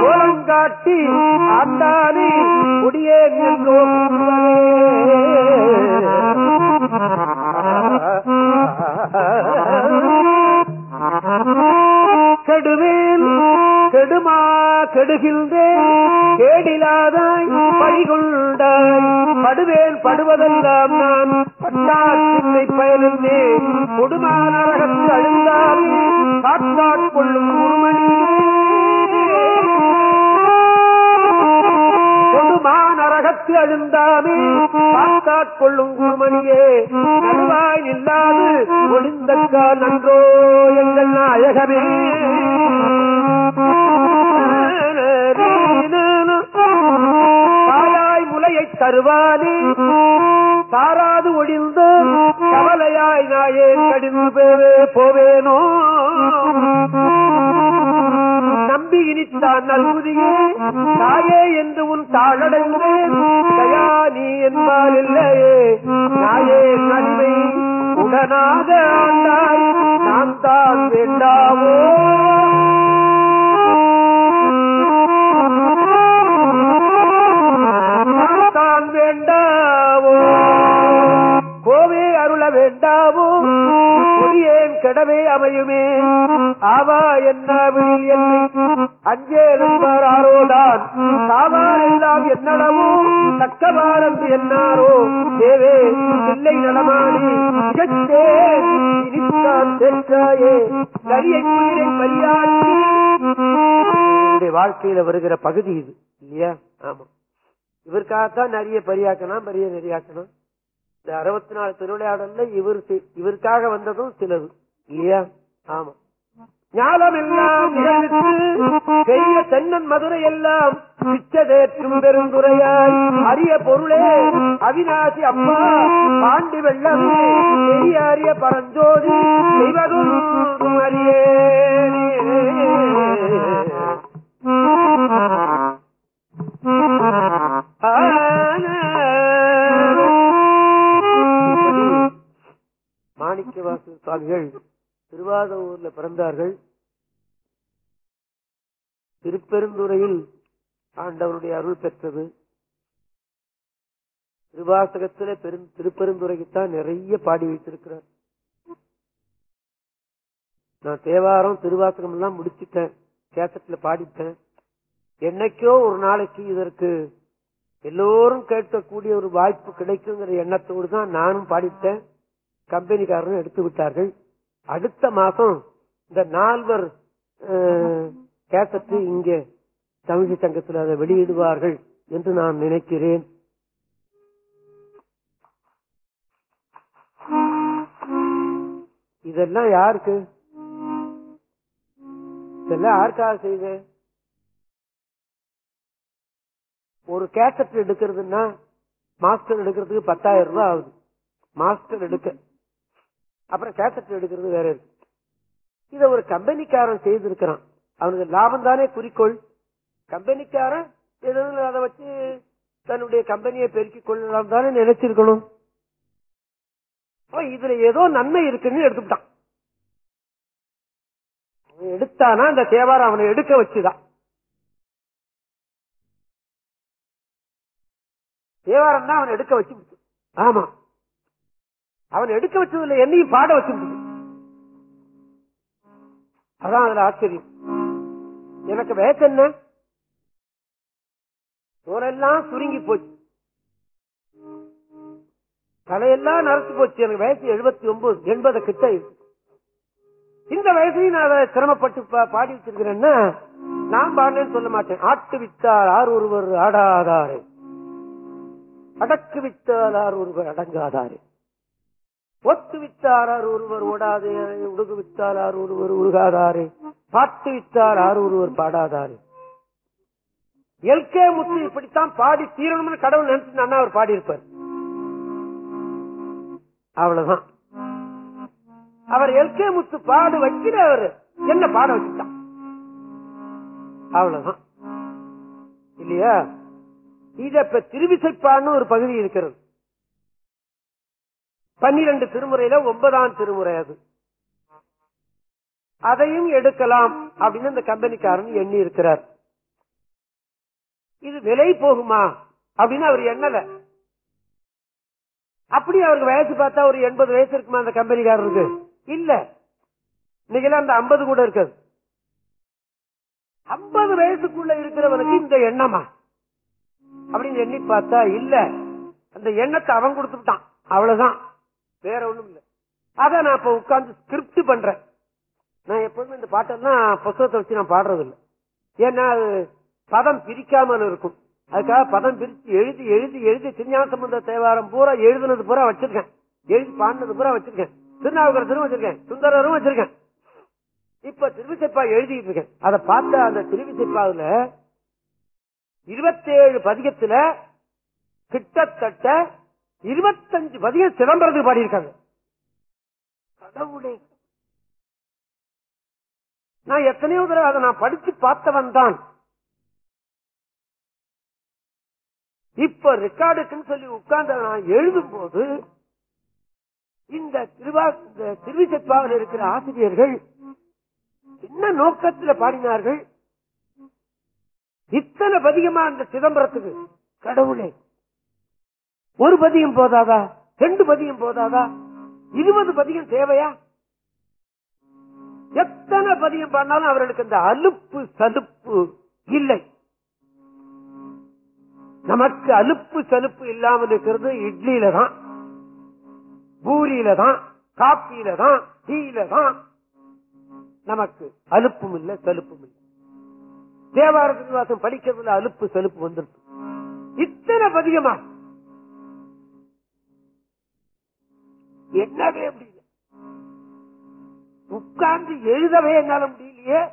கோலங்காட்டி ஆண்டானே குடியே நின்றோ கெடுவேன் கெடுமா கெடுகின்றேன். கேடிலாதாய் பழிகொண்டாய். படுவேன் படுவதெல்லாம் நான். பட்டாற்றின்னை பயனின்றேன் கொடுமா நரகத்தில் நரகத்து அழுந்தாமே காத்தாட்கொள்ளும் கொடுமா நரகத்து அழுந்தாமே காத்தாட்கொள்ளும் குருமணியே நடுவாய் இல்லாது ஒளிந்தக்கா நன்றோ எங்கள் நாயகமே. தருவானே. தாராது ஒழிந்த கவலையாய் நாயே கடிந்து பேவே போவேனோ. நம்பி இனித்தான் நல்குதியே தாயே என்று உன் தாளடைந்தேன். தயா நீ என்பால் இல்லையே நாயே நன்மை உடனாக ஆண்டாய். நான் தான் வேண்டாவோ. கோவே அருள வேண்டாவோ புதியேன் கெடவே அமையுமே? ஆவா என்ன என்னை? அஞ்சே நண்பர் ஆரோதான் சாவார் எல்லாம் என்னடமோ தக்கவாரம் என்னாரோ? தேவே இல்லை நடமாடி இகச்சே இனித்தான் நரியை குயிரை பரியாற்றி என்னுடைய வாழ்க்கையில வருகிற பகுதி இது இல்லையா? ஆமா. இவருக்காகத்தான் நிறைய பரியாக்கணும் பெரிய நெறியாக்கணும் இந்த அறுபத்தி நாலு திருவிளையாடல்ல இவர் இவருக்காக வந்ததும் சிலது. இல்லையா? ஆமா. ஞானம் எல்லாம் பெரிய தென்னன் மதுரை எல்லாம் பிச்சதேற்றும் பெருந்துரையாய் அரிய பொருளே அவிநாசி அப்பா பாண்டி வெள்ளம் பெரிய அரிய பரஞ்சோதி சிவகும் அரியே ஆ. மாணிக்கவாசு சுவாமிகள் திருவாதூர்ல பிறந்தார்கள். திருப்பெருந்துறையில் ஆண்டவருடைய அருள் பெற்றது. திருவாசகத்துல பெரும் திருப்பெருந்துறைக்குத்தான் நிறைய பாடி வைத்திருக்கிறார். நான் தேவாரம் திருவாசகம் எல்லாம் முடிச்சிட்டேன். கேசட்ல பாடிட்டேன். என்னைக்கோ ஒரு நாளைக்கு இதற்கு எல்லோரும் கேட்கக்கூடிய ஒரு வாய்ப்பு கிடைக்குங்கிற எண்ணத்தோடு தான் நானும் பாடிட்டேன். கம்பெனிக்காரரும் எடுத்து விட்டார்கள். அடுத்த மாசம் இந்த நால்வர் கேசட்டு இங்கே தமிழ் சங்கத்தில் அதை வெளியிடுவார்கள் என்று நான் நினைக்கிறேன். இதெல்லாம் யாருக்கு? இதெல்லாம் யாருக்காக செய்த? ஒரு கேசட் எடுக்கிறதுன்னா மாஸ்டர் எடுக்கிறதுக்கு பத்தாயிரம் ரூபாய் ஆகுது. மாஸ்டர் எடுக்க அப்புறம் கேசட் எடுக்கிறது வேற இருக்கு. இத ஒரு கம்பெனிக்காரன் செய்திருக்கிறான். அவனுக்கு லாபம் தானே குறிக்கோள். கம்பெனிக்காரன் எதுவும் அதை வச்சு தன்னுடைய கம்பெனியை பெருக்கிக் கொள்ளலாம் தானே நினைச்சிருக்கணும். இதுல ஏதோ நன்மை இருக்குன்னு எடுத்துட்டான் எடுத்தானா அந்த தேவாரம் அவனை எடுக்க வச்சுதான். தேவாரம் தான் அவனை எடுக்க வச்சு ஆமா. அவன் எடுக்க வச்சதுல என்னையும் பாட வச்சு அதான் அதுல ஆச்சரியம். எனக்கு வயசு என்ன? தோலெல்லாம் சுருங்கி போச்சு. தலையெல்லாம் நரைச்சு போச்சு. எனக்கு வயசு எழுபத்தி ஒன்பது எண்பது கிட்ட இருக்கு. இந்த வயசுலையும் நான் அதை சிரமப்பட்டு பா- பாடி வச்சிருக்கிறேன்னா நான் பாடினேன்னு சொல்ல மாட்டேன். ஆட்டு வித்தார் ஆர் ஒருவர் ஆடாதாரு அடக்கு வித்தார் ஆறு ஒருவர் அடங்காதாரு. ஒத்து வித்தாரார் ஒருவர் ஓடாதே உடுகு வித்தாரார் ஒருவர் உருகாதாரே பாட்டு வித்தார் ஆர் ஒருவர் பாடாதாரு. எல்கே முத்து இப்படித்தான் பாடி தீரணும்னு கடவுள் நினைச்சு அவர் பாடியிருப்பார். அவ்வளவுதான். அவர் எல்கே முத்து பாடு வைக்கிற அவர் என்ன பாட வச்சுட்டான்? அவ்வளவுதான். இல்லையா? இத இப்ப திருவிசைப்பான்னு ஒரு பகுதி இருக்கிறது. பன்னிரண்டு திருமுறையில ஒன்பதாம் திருமுறை அது. அதையும் எடுக்கலாம் அப்படின்னு இந்த கம்பெனிக்காரன் எண்ணி இருக்கிறார். இது விலை போகுமா அப்படின்னு அவர் எண்ணல. அப்படி அவருக்கு வயசு பார்த்தா ஒரு எண்பது வயசு இருக்குமா அந்த கம்பெனிக்காரருக்கு? இல்ல. இன்னைக்கு அந்த ஐம்பது கூட இருக்காது. ஐம்பது வயசுக்குள்ள இருக்கிறவனுக்கு இந்த எண்ணமா? அப்படின்னு எண்ணி பார்த்தா இல்ல. அந்த எண்ணத்தை அவன் கொடுத்துட்டான் அவ்வளவுதான். வேற ஒண்ணும் இல்ல. அத நான் இப்ப உட்கார்ந்து ஸ்கிரிப்ட் பண்றேன். நான் எப்பவுமே இந்த பாட்டெல்லாம் புத்தகத்தை வச்சு நான் பாடுறது இல்ல ஏன்னா அது பதம் பிரிக்காமல் இருக்கும். அதுக்காக பதம் பிரிச்சு எழுதி எழுதி எழுதி திருஞான சம்பந்த தேவாரம் பூரா எழுதுனது பூரா வச்சிருக்கேன். எழுதி பாடினது பூரா வச்சிருக்கேன். திருநாவுக்கரசரும் வச்சிருக்கேன். சுந்தரரும் வச்சிருக்கேன். இப்ப திருவிசைப்பா எழுதிட்டு இருக்கேன். அதை பார்த்த அந்த திருவிசைப்பாவுல இருபத்தேழு பதிகத்துல கிட்டத்தட்ட இருபத்தஞ்சு பதிகம் சிதம்பரத்துக்கு பாடியிருக்காங்க. கடவுளே. நான் எத்தனையோ தடவை அதை நான் படிச்சு பார்த்தவன் தான். இப்ப ரெக்கார்டுக்குன்னு சொல்லி உட்கார்ந்து நான் எழுதும் போது இந்த திருவா திருவிசத்வாவில் இருக்கிற ஆசிரியர்கள் என்ன நோக்கத்தில் பாடினார்கள்? இத்தனை பதிகமா அந்த சிதம்பரத்துக்கு? கடவுளே. ஒரு பதியம் போதாதா? ரெண்டு பதியம் போதாதா? இருபது பதியம் தேவையா? எத்தனை பதியம் பண்ணாலும் அவர்களுக்கு இந்த அலுப்பு சலுப்பு இல்லை. நமக்கு அலுப்பு சலுப்பு இல்லாமல் இருக்கிறது இட்லியில தான் பூரியில தான் காப்பியில தான் டீயில தான். நமக்கு அலுப்பும் இல்லை சலுப்பும் இல்லை. தேவாரத்தின் வாசம் படிக்கிறதுல அலுப்பு சலுப்பு வந்துருக்கு இத்தனை பதிகமா என்னவே முடியல. உட்கார்ந்து எழுதவே என்னால முடியலையே.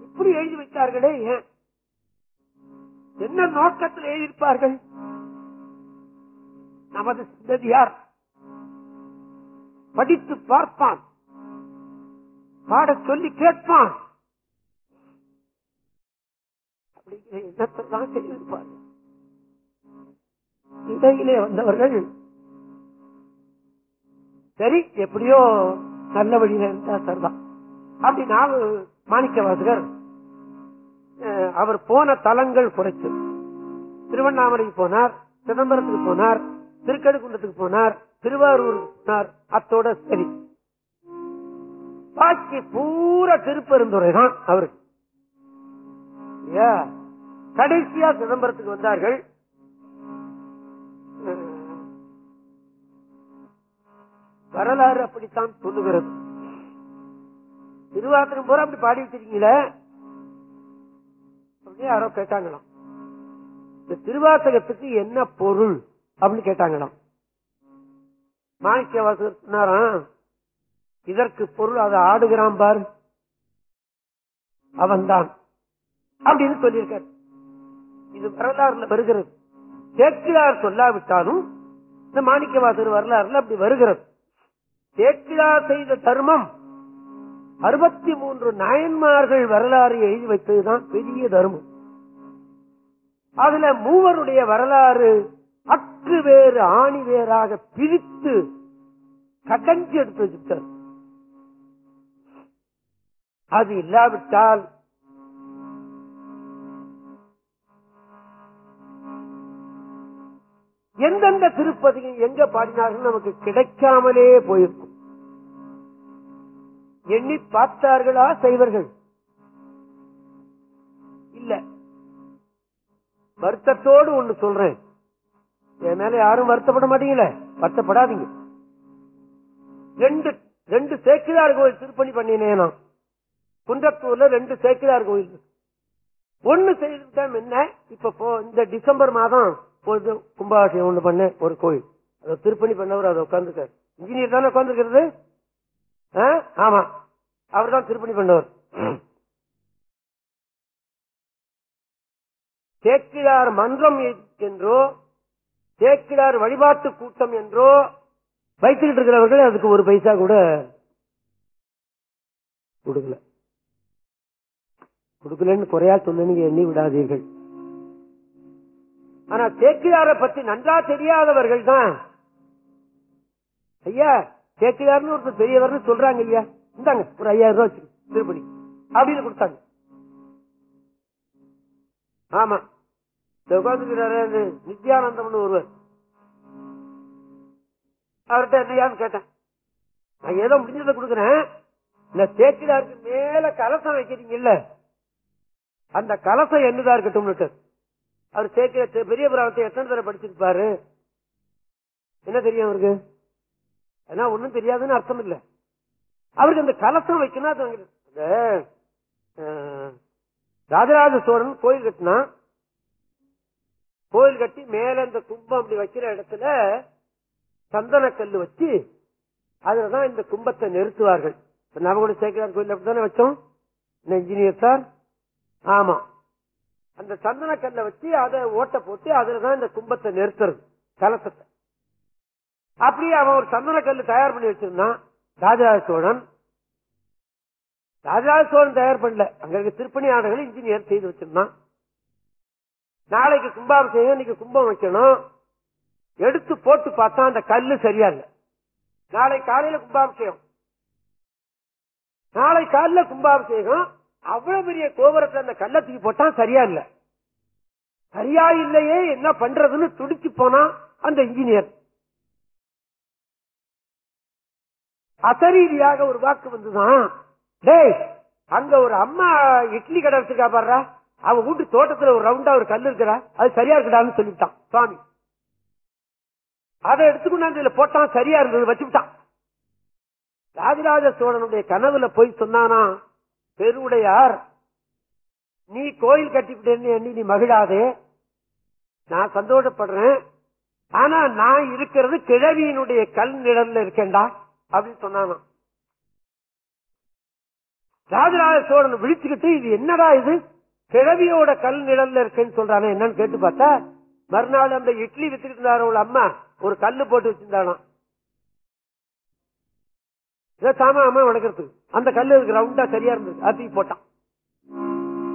இப்படி எழுதி வைத்தார்களே? ஏன் என்ன நோக்கத்தில் எழுதியிருப்பார்கள்? நமது சிந்ததியார் படித்து பார்ப்பான். பாட சொல்லி கேட்பான். அப்படிங்கிற எண்ணத்தை தான் செய்திருப்பார்கள்? இடையிலே வந்தவர்கள் சரி எப்படியோ நல்ல வழியில இருந்தா சரிதான். அப்படி நான் மாணிக்க வாசகர் அவர் போன தலங்கள் குறைச்சு திருவண்ணாமலைக்கு போனார் சிதம்பரத்துக்கு போனார் திருக்கடுக்குன்றத்துக்கு போனார் திருவாரூருக்கு போனார் அத்தோட சரி. பாக்கி பூரா திருப்பெருந்துறை தான் அவருக்கு கடைசியா சிதம்பரத்துக்கு வந்தார்கள் வரலாறு அப்படித்தான் சொல்லுகிறது. திருவாத்திரம் பூரா அப்படி பாடி வச்சிருக்கீங்களே? அப்படின்னு யாரோ கேட்டாங்களாம். இந்த திருவாசகத்துக்கு என்ன பொருள்? அப்படின்னு கேட்டாங்களாம். மாணிக்க வாசகர் சொன்னாராம் இதற்கு பொருள் அதை ஆடுகிறான் பார். அவன்தான். அப்படின்னு சொல்லியிருக்கார். இது வரலாறுல வருகிறது. சேக்கிழார் சொல்லாவிட்டாலும் இந்த மாணிக்க வாசகர் வரலாறுல அப்படி வருகிறது. சேக்கிழார் செய்த தர்மம். அறுபத்தி மூன்று நாயன்மார்கள் வரலாறு எழுதி வைத்ததுதான் பெரிய தர்மம். அதுல மூவருடைய வரலாறு அக்கு வேறு ஆணி வேறாக பிரித்து கடைஞ்சு எடுத்து வச்சுட்டார் அது இல்லாவிட்டால் எந்தெந்த திருப்பதியும் எங்க பாடினார்கள் நமக்கு கிடைக்காமலே போயிருக்கும். எண்ணி பார்த்தார்களா செய்வர்கள்? இல்ல. வருத்தத்தோடு ஒண்ணு சொல்றேன். என் மேல யாரும் வருத்தப்பட மாட்டீங்களே? வருத்தப்படாதீங்க. ரெண்டு ரெண்டு சேக்கிரார் கோயில் திருப்பணி பண்ணினேன் நான். குன்றத்தூர்ல ரெண்டு சேக்கிரார் கோயில் ஒண்ணு செய்துட்டேன் என்ன? இப்ப இந்த டிசம்பர் மாதம் போது கும்பாபிஷேகம் ஒண்ணு பண்ண ஒரு கோயில். அதை திருப்பணி பண்ணவர் அதை உட்காந்துருக்காரு இன்ஜினியர் தானே உட்காந்துருக்கிறது ஆமா. அவர் தான் திருப்பணி கொண்டவர் தேக்கிலார் மன்றம் என்றோ தேக்கிலார் வழிபாட்டு கூட்டம் என்றோ வைத்துக்கிட்டு இருக்கிறவர்கள் அதுக்கு ஒரு பைசா கூட கொடுக்கல. கொடுக்கலன்னு குறையா சொன்னீங்க எண்ணி விடாதீர்கள். ஆனா தேக்கிலாரை பத்தி நன்றா தெரியாதவர்கள் தான். ஐயா சேக்கிழார்னு ஒருத்தர் பெரியவர்னு சொல்றாங்க இல்லையா? இந்தாங்க ஒரு ஐயாயிரம் ரூபாய் வச்சு திருப்பணி அப்படின்னு கொடுத்தாங்க. ஆமா. இந்த உட்கார்ந்துக்கிறாரு நித்யானந்தம்னு ஒருவர். அவர்கிட்ட என்னையான்னு கேட்டேன். நான் ஏதோ முடிஞ்சதை கொடுக்குறேன். இந்த சேக்கிலாருக்கு மேல கலசம் வைக்கிறீங்கல்ல? அந்த கலசம் என்னதா இருக்கட்டும் அவர் சேர்க்கிற பெரிய புராணத்தை எத்தனை தடவை படிச்சிருப்பாரு? என்ன தெரியும் அவருக்கு? ஏன்னா ஒண்ணும் தெரியாதுன்னு அர்த்தம் இல்ல. அவருக்கு அந்த கலசம் வைக்கணும் அது ராஜராஜ சோழன் கோயில் கட்டினா கோயில் கட்டி மேல இந்த கும்பம் அப்படி வைக்கிற இடத்துல சந்தன கல்லு வச்சு அதுலதான் இந்த கும்பத்தை நிறுத்துவார்கள். இப்ப நவகுட சேகரார் கோயில் அப்படித்தானே வச்சோம்? இந்த இன்ஜினியர் சார் ஆமா. அந்த சந்தன கல்லை வச்சு அதை ஓட்ட போட்டு அதுலதான் இந்த கும்பத்தை நிறுத்துறது கலசத்தை. அப்படியே அவன் ஒரு சந்தன கல் தயார் பண்ணி வச்சிருந்தான் ராஜராஜ சோழன் ராஜராஜ சோழன் தயார் பண்ணல. அங்க இருக்க திருப்பணி ஆடைகள் இன்ஜினியர் செய்து வச்சிருந்தான். நாளைக்கு கும்பாபிஷேகம் இன்னைக்கு கும்பம் வைக்கணும். எடுத்து போட்டு பார்த்தா அந்த கல்லு சரியா இல்ல நாளை காலையில கும்பாபிஷேகம். நாளை காலையில கும்பாபிஷேகம். அவ்வளவு பெரிய கோபுரத்தை அந்த கல்ல தூக்கி போட்டா சரியா இல்ல சரியா இல்லையே என்ன பண்றதுன்னு துடிச்சு போனா அந்த இன்ஜினியர் அசரீதியாக ஒரு வாக்கு வந்துதான். டேய் அங்க ஒரு அம்மா இட்லி கடை வச்சிருக்கா பாடுறா அவன் வீட்டு தோட்டத்துல ஒரு ரவுண்டா ஒரு கல் இருக்கிறா அது சரியா இருக்கடான்னு சொல்லிவிட்டான். சுவாமி. அதை எடுத்துக்கொண்டு இதுல போட்டான் சரியா இருந்தது வச்சுவிட்டான். ராஜராஜ சோழனுடைய கனவுல போய் சொன்னானா பெருவுடையார் நீ கோயில் கட்டிவிட்டேன்னு எண்ணி நீ மகிழாதே. நான் சந்தோஷப்படுறேன். ஆனா நான் இருக்கிறது கிழவியினுடைய கல் நிழல்ல இருக்கேன்டா. அப்படின்னு சொன்னாங்க. ராஜராஜ சோழன் விழிச்சுக்கிட்டு இது என்னடா இது? கிழவியோட கல் நிழல்ல இருக்குன்னு சொல்றானே என்னன்னு கேட்டு பார்த்தா மறுநாள் அந்த இட்லி வித்துக்கிட்டு இருந்தாரோட அம்மா ஒரு கல்லு போட்டு வச்சிருந்தானா சாமா அம்மா வளர்க்கறதுக்கு அந்த கல்லு ரவுண்டா சரியா இருந்தது. அத்தி போட்டான்.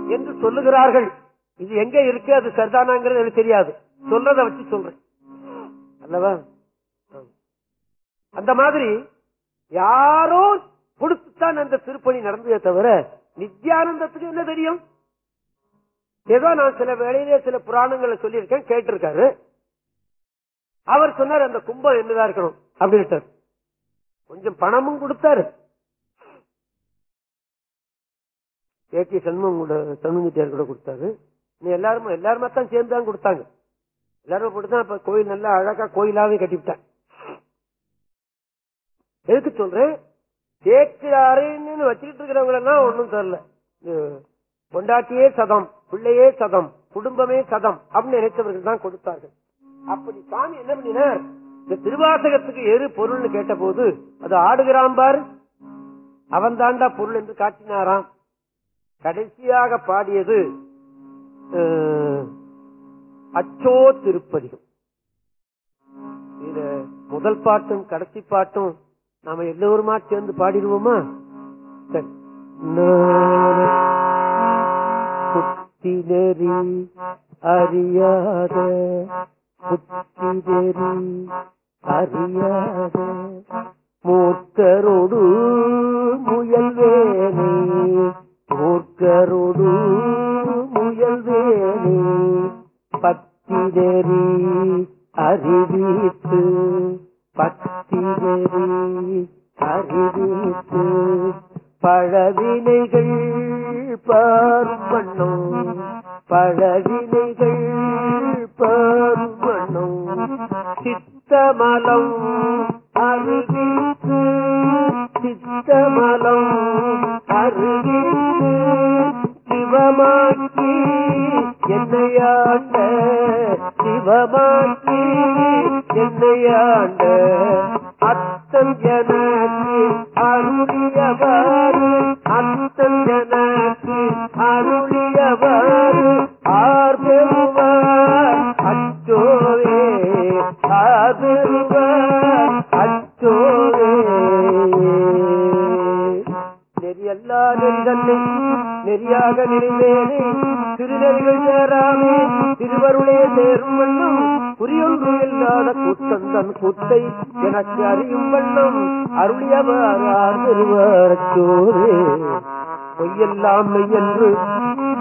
என்று சொல்லுகிறார்கள். இது எங்க இருக்கு? அது சரிதானாங்கிறது எனக்கு தெரியாது. சொல்றத வச்சு சொல்றேன். அல்லவா? அந்த மாதிரி யாரோ கொடுத்துத்தான் அந்த திருப்பணி நடந்ததே தவிர நித்யானந்தத்துக்கு என்ன தெரியும்? ஏதோ நான் சில வேளையிலே சில புராணங்களை சொல்லியிருக்கேன் கேட்டிருக்காரு. அவர் சொன்னார் அந்த கும்பம் என்னதான் இருக்கணும்? அப்படின்ட்டு கொஞ்சம் பணமும் கொடுத்தாரு. ஏகே சண்முகம் கூட சண்முகத்தியார் கூட கொடுத்தாரு. நீ எல்லாருமே எல்லாருமே தான் சேர்ந்து தான் கொடுத்தாங்க. எல்லாரும் கொடுத்தா இப்ப கோயில் நல்லா அழகா கோயிலாவே கட்டிவிட்டேன் எதுக்கு சொல்றேன் கேட்கிறாருன்னு வச்சுக்கிட்டு இருக்கிறவங்களா எல்லாம் ஒன்னும் தெரியல பொண்டாட்டியே சதம் பிள்ளையே சதம் குடும்பமே சதம் அப்படின்னு நினைச்சவர்கள் தான் கொடுத்தார்கள். அப்படி சாமி என்ன பண்ணினார்? இந்த திருவாசகத்துக்கு எரு பொருள்னு கேட்ட போது அது ஆடுகிறான் பாரு. அவன் தாண்டா பொருள் என்று காட்டினாராம். கடைசியாக பாடியது அச்சோ திருப்பதிகம். இதுல முதல் பாட்டும் கடைசி பாட்டும் நாம எல்லோருமா சேர்ந்து பாடிடுவோமா? சரி. புத்தி நெறி அறியாத புத்தி நெறி அறியாத மூர்க்கரோடு முயல்வேனே மூர்க்கரோடு வேணி பத்தி நெறி அறிவித்து பத்தி அறிவித்து பழவினைகள் பார்மண்ணும் பழவினைகள் பார்மண்ணும் சித்தமலம் அறிவித்து சித்தமலம் அறிவித்து சிவமாக்கி என்னையாண்ட சிவமாக்கி என்னையாண்ட அத்தன் எனக்கு அருளியவாறு அத்தன் எனக்கு அருளியவாறு ஆர் பெறுவார் அச்சோவே ஆர் பெறுவார் அச்சோவே நெறியல்லா நெறியாக நினைவேனே திருநெறிகள் சேராமே. திருவருளே சேரும் வண்ணம். புரியொன்று இல்லாத கூத்தந்தன் கூத்தை எனக்கு அறியும் வண்ணம். அருளியவார் திருவாரச்சோரே பொய்யெல்லாம் மெய்யென்று.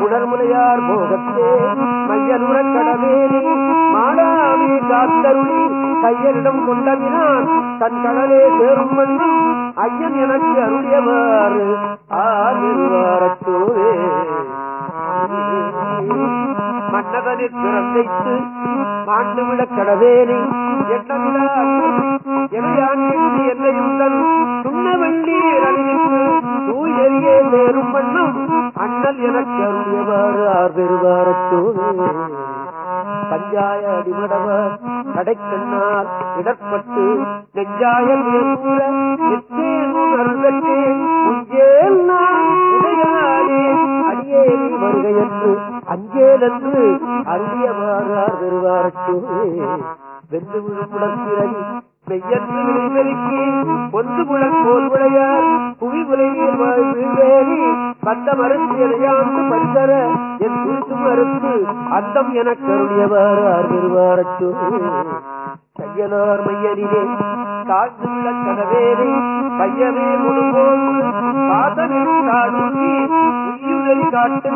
புனர்முலையார் மோகத்தே மையனுடன் கடவேலி மாடாமே காத்தருளி. கையரிடம் கொண்டவினான். தன் கடலே சேரும் வண்ணம் ஐயன் எனக்கு அருளியவாறு. ஆர்வாரத்தோரே மன்னவனில் பிறந்தைத்து மாண்டுவிட கடவேனை எண்ணமிடா எனையான் எண்ணி என்னையும் தன் சுண்ண வெள்ளீர் அணிவித்து அண்ணல் எனக்கு அருளியவாறு. பெறுவாரத்தோவே பஞ்சாய அடிமடவர் கடைக்கண்ணால் இடர்பட்டு நெஞ்சாய மேற்கூற நிச்சயமுணர்ந்தே உஞ்சேல் வருகையன்று அஞ்சேலென்று அருளியவாறார் வெந்து விழுமுடற்கிறடி மெய்யன்று விளைவெருக்கி பொந்து முழல் போல் உடையார் புவி உலகில் வாழ்வேறி வந்த மறுத்து எதையாண்டு பரிசர என் குறித்து மறுத்து அந்தம் எனக் கருளியவாறு பெறுவாரச்சு கையனார் மையனிலே தாழ்ந்துள்ள கனவேனை பையவே முழுபோது காதலில் தாழ்த்தி உயிரை காட்டு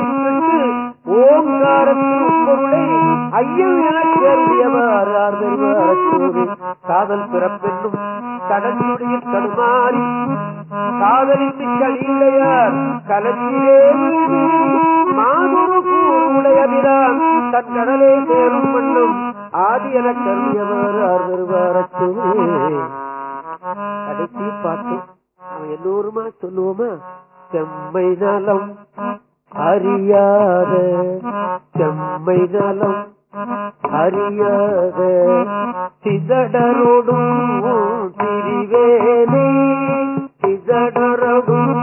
ஓங்காரத்தின் உட்பொருளை ஐயன் எனக் கருளியவாறு காதல் பிறப்பென்னும் கடலுடைய தடுமாறி. காதலித்து கலியுடையார் கலத்திலே மாதுரு கூறுடையவிரான் தன் கடலே சேரும் மண்ணும் ஆதி என கருவியவர் ஆர்வருவாரத்தே கடைசி பார்த்து அவன் எல்லோருமா சொல்லுவோமா? செம்மை நலம். அறியாத செம்மை நலம் அறியாத சிதடரோடும் திரிவேனே சிதடரோடும்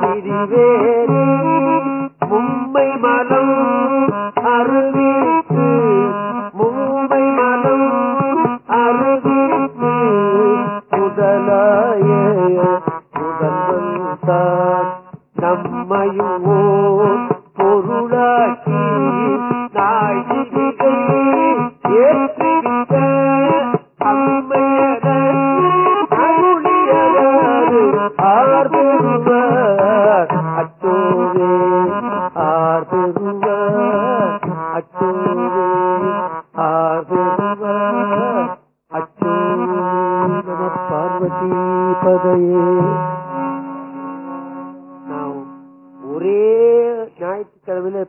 திரிவேனே மும்பை மலம் அருள்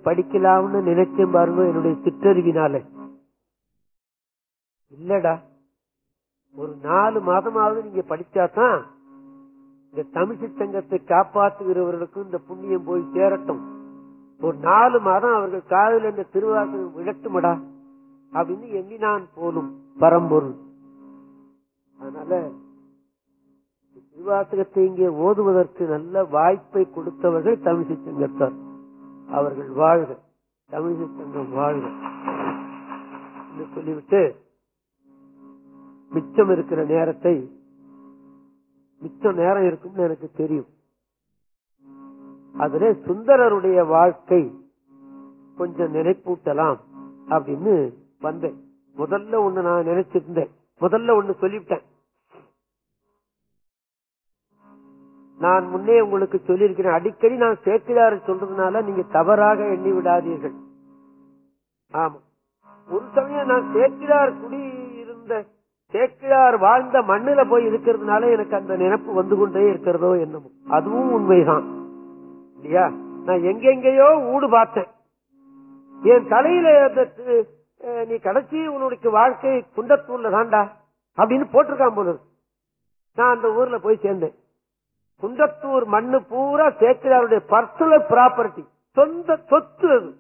படிக்கலாம்னு நினைச்சேன் பாருங்க என்னுடைய சிற்றறிவினால. இல்லடா. ஒரு நாலு மாதமாவது நீங்க படிச்சாதான் இந்த தமிழ் சங்கத்தை காப்பாற்றுகிறவர்களுக்கும் இந்த புண்ணியம் போய் சேரட்டும். ஒரு நாலு மாதம் அவர்கள் காதல இந்த திருவாசகம் விழட்டுமடா அப்படின்னு எண்ணினான் போலும் பரம்பொருள். அதனால திருவாசகத்தை இங்கே ஓதுவதற்கு நல்ல வாய்ப்பை கொடுத்தவர்கள் தமிழ் சங்கத்தார் அவர்கள் வாழ்க. தமிழ் சங்கம் வாழ்க. என்று சொல்லிவிட்டு மிச்சம் இருக்கிற நேரத்தை மிச்சம் நேரம் இருக்கும்னு எனக்கு தெரியும். அதுல சுந்தரருடைய வாழ்க்கை கொஞ்சம் நினைப்பூட்டலாம் அப்படின்னு வந்தேன். முதல்ல ஒண்ணு நான் நினைச்சிருந்தேன். முதல்ல ஒண்ணு சொல்லிவிட்டேன். நான் முன்னே உங்களுக்கு சொல்லியிருக்கிறேன். அடிக்கடி நான் சேக்கிழார சொல்றதுனால நீங்க தவறாக எண்ணி விடாதீர்கள். ஆமா. ஒரு சமயம் நான் சேக்கிழார் குடி இருந்த சேக்கிழார் வாழ்ந்த மண்ணில போய் இருக்கிறதுனால எனக்கு அந்த நினைப்பு வந்து கொண்டே இருக்கிறதோ என்னமோ. அதுவும் உண்மைதான். இல்லையா? நான் எங்கெங்கேயோ ஊடு பார்த்தேன். என் தலையில நீ கடைசி உன்னுடைய வாழ்க்கை குண்டத்தூர்ல தான்டா அப்படின்னு போட்டிருக்கான் போல நான் அந்த ஊர்ல போய் சேர்ந்தேன். குண்டத்தூர் மண்ணு பூரா சேக்கிழாருடைய பர்சனல் ப்ராப்பர்ட்டி சொந்த சொத்து அது.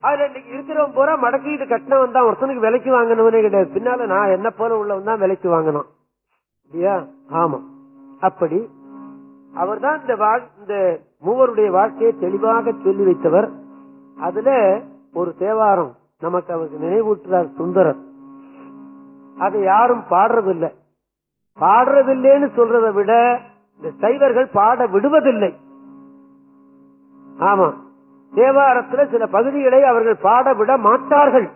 அதுல இன்னைக்கு இருக்கிறவன் பூரா மடக்கிட்டு கட்டினவன் தான். ஒருத்தனுக்கு விலைக்கு வாங்கினவனே கிடையாது. பின்னால நான் என்ன போல உள்ளவன் தான் விலைக்கு வாங்கினான். இல்லையா? ஆமா. அப்படி அவர்தான் இந்த வாழ்- இந்த மூவருடைய வாழ்க்கையை தெளிவாக சொல்லி வைத்தவர். அதுல ஒரு தேவாரம் நமக்கு அவருக்கு நினைவூட்டுறார் சுந்தரர். அதை யாரும் பாடுறதில்லை. பாடுறதில்லைன்னு சொல்றதை விட இந்த சைவர்கள் பாட விடுவதில்லை. ஆமா. தேவாரத்துல சில பகுதிகளை அவர்கள் பாட விட மாட்டார்கள்.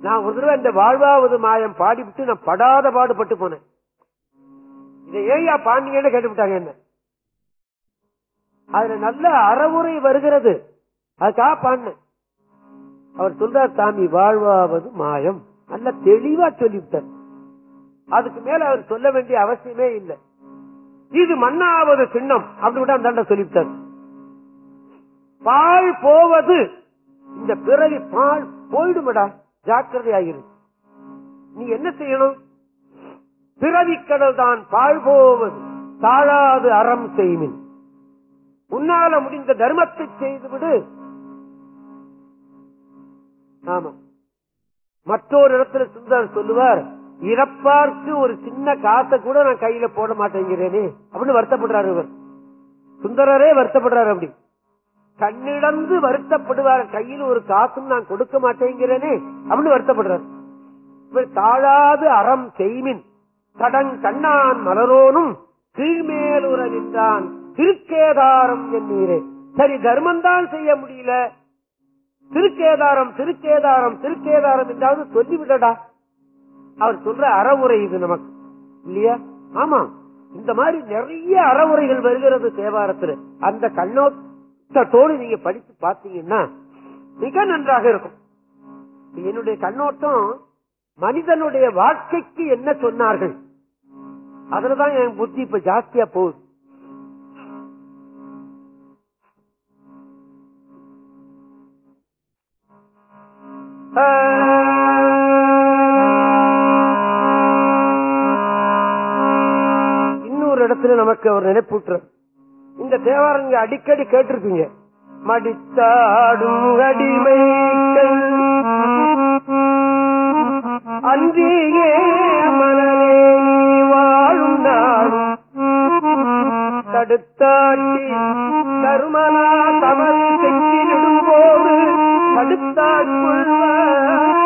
நான் ஒரு தடவை இந்த வாழ்வாவது மாயம் பாடிவிட்டு நான் படாத பாடுபட்டு போனேன். இதை ஏயா பாண்டியன்னு கேட்டுவிட்டாங்க என்ன? அதுல நல்ல அறவுரை வருகிறது. அதுக்காக பாடினேன். அவர் சொல்றார் சாமி வாழ்வாவது மாயம். நல்ல தெளிவா சொல்லிவிட்டார். அதுக்கு மேல அவர் சொல்ல வேண்டிய அவசியமே இல்லை. இது மண்ணாவது சின்னம் அப்படி விட அந்த சொல்லிவிட்டார். பால் போவது இந்த பிறவி பால் போயிடுமடா ஜாக்கிரதையாயிரு. நீ என்ன செய்யணும்? பிறவி கடல் தான் பால் போவது தாழாது அறம் செய்மின். உன்னால முடிந்த தர்மத்தை செய்துவிடு. ஆமா. மற்றொரு இடத்துல சுந்தர் சொல்லுவார் இறப்பார்க்கு ஒரு சின்ன காசை கூட நான் கையில போட மாட்டேங்கிறேனே அப்படின்னு வருத்தப்படுறாரு இவர். சுந்தரரே வருத்தப்படுறாரு அப்படி. கண்ணிடந்து வருத்தப்படுவார் கையில் ஒரு காசும் நான் கொடுக்க மாட்டேங்கிறேனே அப்படின்னு வருத்தப்படுறாரு. இவர் தாழாது அறம் செய்மின் கடன் கண்ணான் மலரோனும் கீழ்மேல் நின்றான் திருக்கேதாரம் என்னீரே சரி தர்மம் தான் செய்ய முடியல. திருக்கேதாரம் திருக்கேதாரம் திருக்கேதாரம் என்றாவது சொல்லிவிடடா. அவர் சொல்ற அறவுரை இது நமக்கு. இல்லையா? ஆமா. இந்த மாதிரி நிறைய அறவுரைகள் வருகிறது தேவாரத்துல. அந்த கண்ணோட்டத்தோடு நீங்க படித்து பார்த்தீங்கன்னா மிக நன்றாக இருக்கும். என்னுடைய கண்ணோட்டம் மனிதனுடைய வாழ்க்கைக்கு என்ன சொன்னார்கள்? அதுலதான் என் புத்தி இப்ப ஜாஸ்தியா போகுது. இன்னொரு இடத்துல நமக்கு அவர் நினைப்பூட்டுற இந்த தேவாரங்க அடிக்கடி கேட்டிருப்பீங்க. மடித்தாடும் அடிமைகள் அன்றியே மனநே நீ வாழும் நாளும். தடுத்தாட்டி தருமனா தமது செஞ்சிடும் போது நீ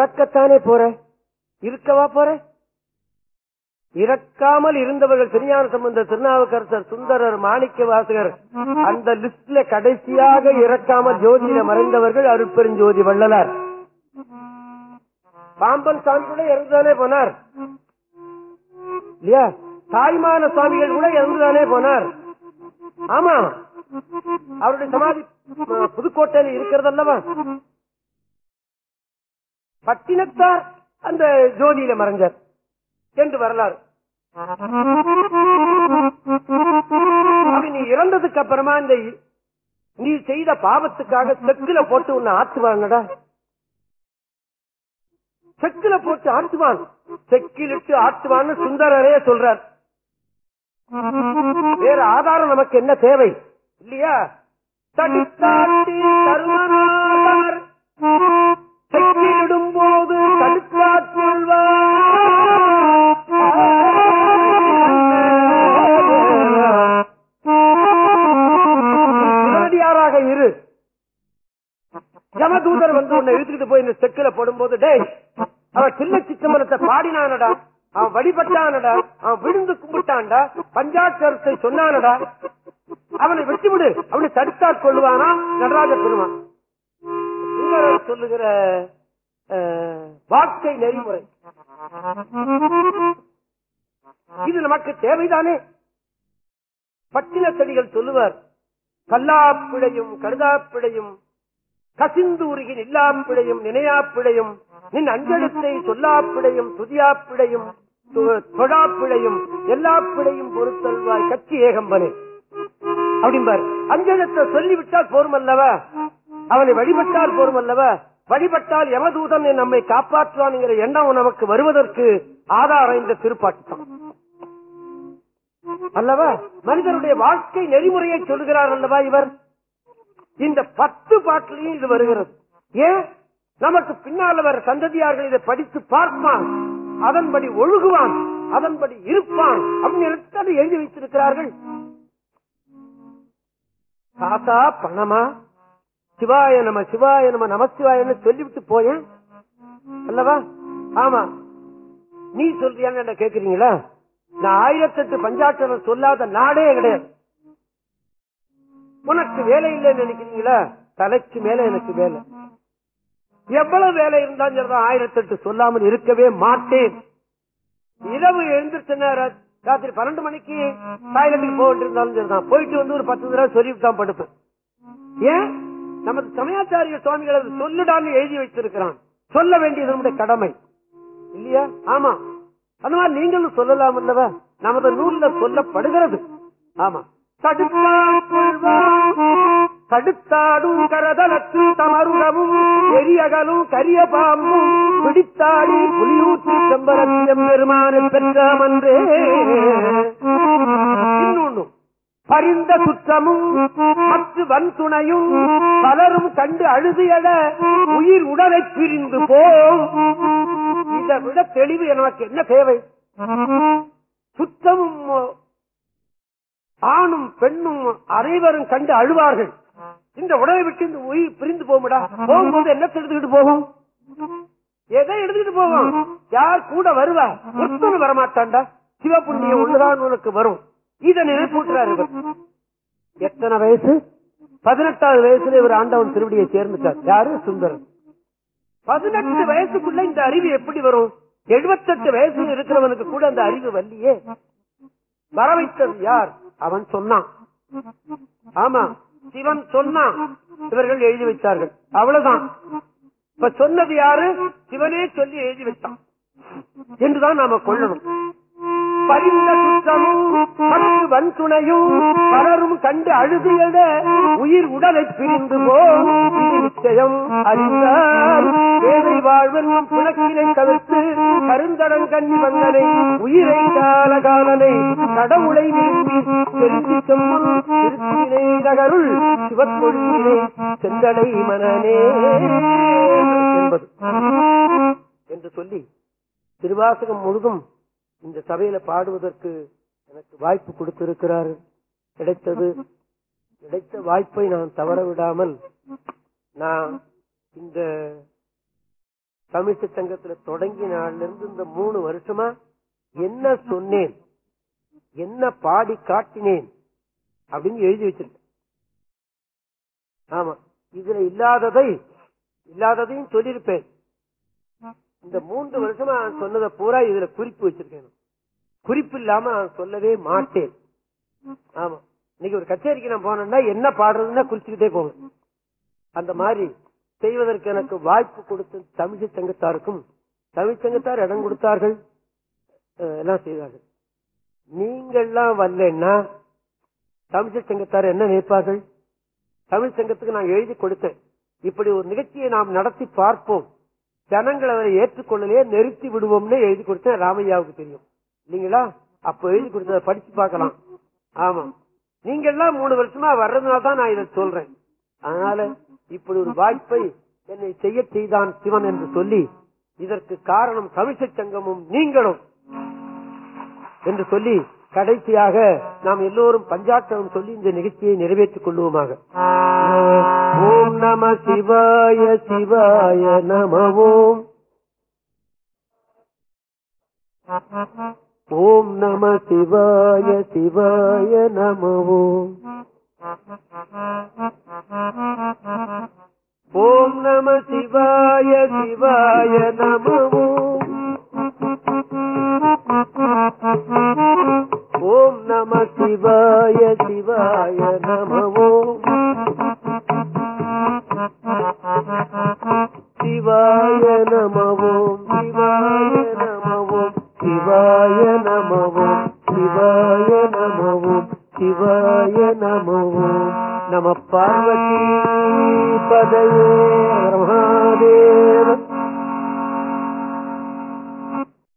இறக்கத்தானே போற? இருக்கவா போற? இறக்காமல் இருந்தவர்கள் திருஞான சம்பந்த திருநாவுக்கரசர் சுந்தரர் மாணிக்க வாசகர் அந்த லிஸ்ட்ல கடைசியாக இறக்காமல் ஜோதியில மறைந்தவர்கள் அருட்பெருஞ்சோதி வள்ளலார். பாம்பன் சாமி கூட இறந்துதானே போனார். இல்லையா? தாய்மான சுவாமிகள் கூட இறந்துதானே போனார். ஆமா. அவருடைய சமாதி புதுக்கோட்டையில இருக்கிறதல்லவா? பட்டினத்தார் அந்த ஜோதியில மறைஞ்சார் என்று வரலாறு. அப்படி நீ இறந்ததுக்கு அப்புறமா இந்த நீ செய்த பாவத்துக்காக செக்குல போட்டு உன்னை ஆத்துவாங்கடா செக்குல போட்டு செக்கில் செக்கிலிட்டு ஆத்துவான்னு சுந்தரரே சொல்றார். வேற ஆதாரம் நமக்கு என்ன தேவை? இல்லையா? தடுத்தாட்டி தருமனார். யமதூதர் வந்து உன்னை இழுத்துக்கிட்டு போய் இந்த செக்கில போடும்போது டேய் அவன் சின்ன சித்தம்பரத்தை பாடினானடா அவன் வழிபட்டானடா அவன் விழுந்து கும்பிட்டான்டா பஞ்சாட்சரத்தை சொன்னானடா. அவனை வெட்டி விடு அவனை தடுத்தா கொள்வானா நடராஜ பெருமான் சொல்லுகிற அஹ், வாழ்க்கை நெறிமுறை. இது நமக்கு தேவைதானே? பட்டின செடிகள் சொல்லுவார் கல்லாப்பிழையும் கருதாப்பிழையும் கசிந்து உருகி நில்லாப்பிழையும் நினையாப்பிழையும் நின் அஞ்செழுத்தை சொல்லாப்பிழையும் துதியாப்பிழையும் தொ- தொழாப்பிழையும் எல்லாப்பிழையும் பொறுத்தல்வாய் கட்சி ஏகம்பனே. அப்படிம்பார். அஞ்சலத்தை சொல்லிவிட்டால் போரும் அல்லவா அவனை வழிபட்டால் போரும் அல்லவா வழிபட்டால் யமதூதன் நம்மை காப்பாற்றுவான்ங்கிற எண்ணம் நமக்கு வருவதற்கு ஆதாரம் இந்த திருப்பாட்டு தான் அல்லவா? மனிதனுடைய வாழ்க்கை நெறிமுறையை சொல்கிறார் அல்லவா இவர்? இந்த பத்து பாட்டிலையும் இது வருகிறது. ஏன்? நமக்கு பின்னால் வர சந்ததியார்கள் இதை படித்து பார்ப்பான். அதன்படி ஒழுகுவான். அதன்படி இருப்பான். அப்படின்னு அதை எழுதி வைத்திருக்கிறார்கள். தாத்தா பணமா? சிவாய நம சிவாய நம நமசிவாயன்னு சொல்லிவிட்டு போயேன். அல்லவா? ஆமா. நீ சொல்றியான்னு என்ன கேக்குறீங்களா? நான் ஆயிரத்தெட்டு பஞ்சாட்சரம் சொல்லாத நாடே கிடையாது. உனக்கு வேலை இல்லைன்னு நினைக்கிறீங்களா? தலைக்கு மேல எனக்கு வேலை. எவ்வளவு வேலை இருந்தாலும் சரிதான் ஆயிரத்தெட்டு சொல்லாமல் இருக்கவே மாட்டேன். இரவு எழுந்திருச்ச ராத்திரி பன்னெண்டு மணிக்கு டாய்லெட்டுக்கு போயிட்டு இருந்தாலும் சரிதான். போயிட்டு வந்து ஒரு பத்து தடவை சொல்லிட்டு தான் படுப்பேன். ஏன்? நமது சமயாச்சாரிய சுவாமிகள் அது சொல்லுடான்னு எழுதி வைத்திருக்கிறான். சொல்ல வேண்டியது நம்முடைய கடமை. இல்லையா? ஆமா. அந்த மாதிரி நீங்களும் சொல்லலாம் அல்லவா? நமது நூல்ல சொல்லப்படுகிறது. ஆமா. தடுத்தாடும் கரதலத்து தமருகவும் எரியகலும் கரிய பாம்பும் பிடித்தாடி புலியூற்றி செம்பரத்தியம் பெருமானை பெற்றாமன்றே இன்னொன்னும் பரிந்த குற்றமும் மற்ற வன்துணையும் பலரும் கண்டு அழுதியட உயிர் உடலை பிரிந்து போம் இதை விட தெளிவு எனக்கு என்ன தேவை? சுத்தமும் ஆணும் பெண்ணும் அனைவரும் கண்டு அழுவார்கள். இந்த உடலை விட்டு இந்த உயிர் பிரிந்து போகும்டா. போகும்போது என்ன எடுத்துக்கிட்டு போகும்? எதை எடுத்துக்கிட்டு போகும்? யார் கூட வருவா? ஒருத்தன் வரமாட்டான்டா. சிவபுண்ணியம் உள்ளதான் உனக்கு வரும். இதை நினைப்பூட்டுறாரு எத்தனை வயசு? பதினெட்டாவது வயசுல இவர் ஆண்டவன் திருவடியை சேர்ந்துட்டார். யாரு? சுந்தரன். பதினெட்டு வயசுக்குள்ள இந்த அறிவு எப்படி வரும்? எழுபத்தெட்டு வயசுல இருக்கிறவனுக்கு கூட அந்த அறிவு வல்லியே வர வைத்தது யார்? அவன் சொன்னான். ஆமா சிவன் சொன்னான். இவர்கள் எழுதி வைத்தார்கள். அவ்வளவுதான். இப்ப சொன்னது யாரு? சிவனே சொல்லி எழுதி வைத்தான். என்றுதான் நாம கொள்ளணும். பரிந்த குற்றமும் மற்ற வன்துணையும் பலரும் கண்டு அழுதியட உயிர் உடலை பிரிந்து போம். நிச்சயம். அறிந்தார். வேலை வாழ்வென்னும் பிணக்கினை தவிர்த்து கருந்தடன் கண்ணி வந்தனை உயிரை காலகாலனை கடவுளை விரும்பி தெரிந்து நகருள் சிவத்தொழிலே செந்தடை மனநே என்பது. என்று சொல்லி திருவாசகம் முழுதும் இந்த சபையில பாடுவதற்கு எனக்கு வாய்ப்பு கொடுத்திருக்கிறார் கிடைத்தது கிடைத்த வாய்ப்பை நான் தவற விடாமல் நான் இந்த தமிழ்ச்சி சங்கத்துல தொடங்கி நாள்ல இருந்து இந்த மூணு வருஷமா என்ன சொன்னேன்? என்ன பாடி காட்டினேன்? அப்படின்னு எழுதி வச்சிருக்கேன். ஆமா. இதுல இல்லாததை இல்லாததையும் சொல்லியிருப்பேன். இந்த மூன்று வருஷமா நான் சொன்னதை பூரா இதுல குறிப்பு வச்சிருக்கேன். குறிப்பு இல்லாம நான் சொல்லவே மாட்டேன். ஆமா. இன்னைக்கு ஒரு கச்சேரிக்கு நான் போனேன்னா என்ன பாடுறதுன்னா குறிச்சுக்கிட்டே போவேன். அந்த மாதிரி செய்வதற்கு எனக்கு வாய்ப்பு கொடுத்த தமிழ் சங்கத்தாருக்கும் தமிழ் சங்கத்தார் இடம் கொடுத்தார்கள். எல்லாம் செய்தார்கள். நீங்கள்லாம் வரலன்னா தமிழ் சங்கத்தார் என்ன நினைப்பார்கள்? தமிழ் சங்கத்துக்கு நான் எழுதி கொடுத்தேன். இப்படி ஒரு நிகழ்ச்சியை நாம் நடத்தி பார்ப்போம். ஜனங்கள் அவரை ஏற்றுக்கொள்ளலையே நிறுத்தி விடுவோம்னு எழுதி கொடுத்தேன். ராமையாவுக்கு தெரியும். இல்லீங்களா? அப்ப எழுதி கொடுத்ததை படிச்சு பார்க்கலாம். ஆமா. நீங்க எல்லாம் மூணு வருஷமா வர்றதுனால தான் நான் இதை சொல்றேன். அதனால இப்படி ஒரு வாய்ப்பை என்னை செய்ய செய்தான் சிவன் என்று சொல்லி இதற்கு காரணம் தமிழ்ச்சி சங்கமும் நீங்களும் என்று சொல்லி கடைசியாக நாம் எல்லோரும் பஞ்சாட்சரம் சொல்லி இந்த நிகழ்ச்சியை நிறைவேற்றிக் கொள்வோமாக. ஓம் நம சிவாய சிவாய நம ஓம் ஓம் நம சிவாய சிவாய நம ஓம் நம சிவாய சிவாய நம ஓம் நம சிவாய சிவாய நம சிவாய நம ஓம் சிவாய நம ஓம் சிவாய நம ஓம் சிவாய நம ஓம் சிவாய நம ஓம் நம பார்வதி பதயே மகாதேவ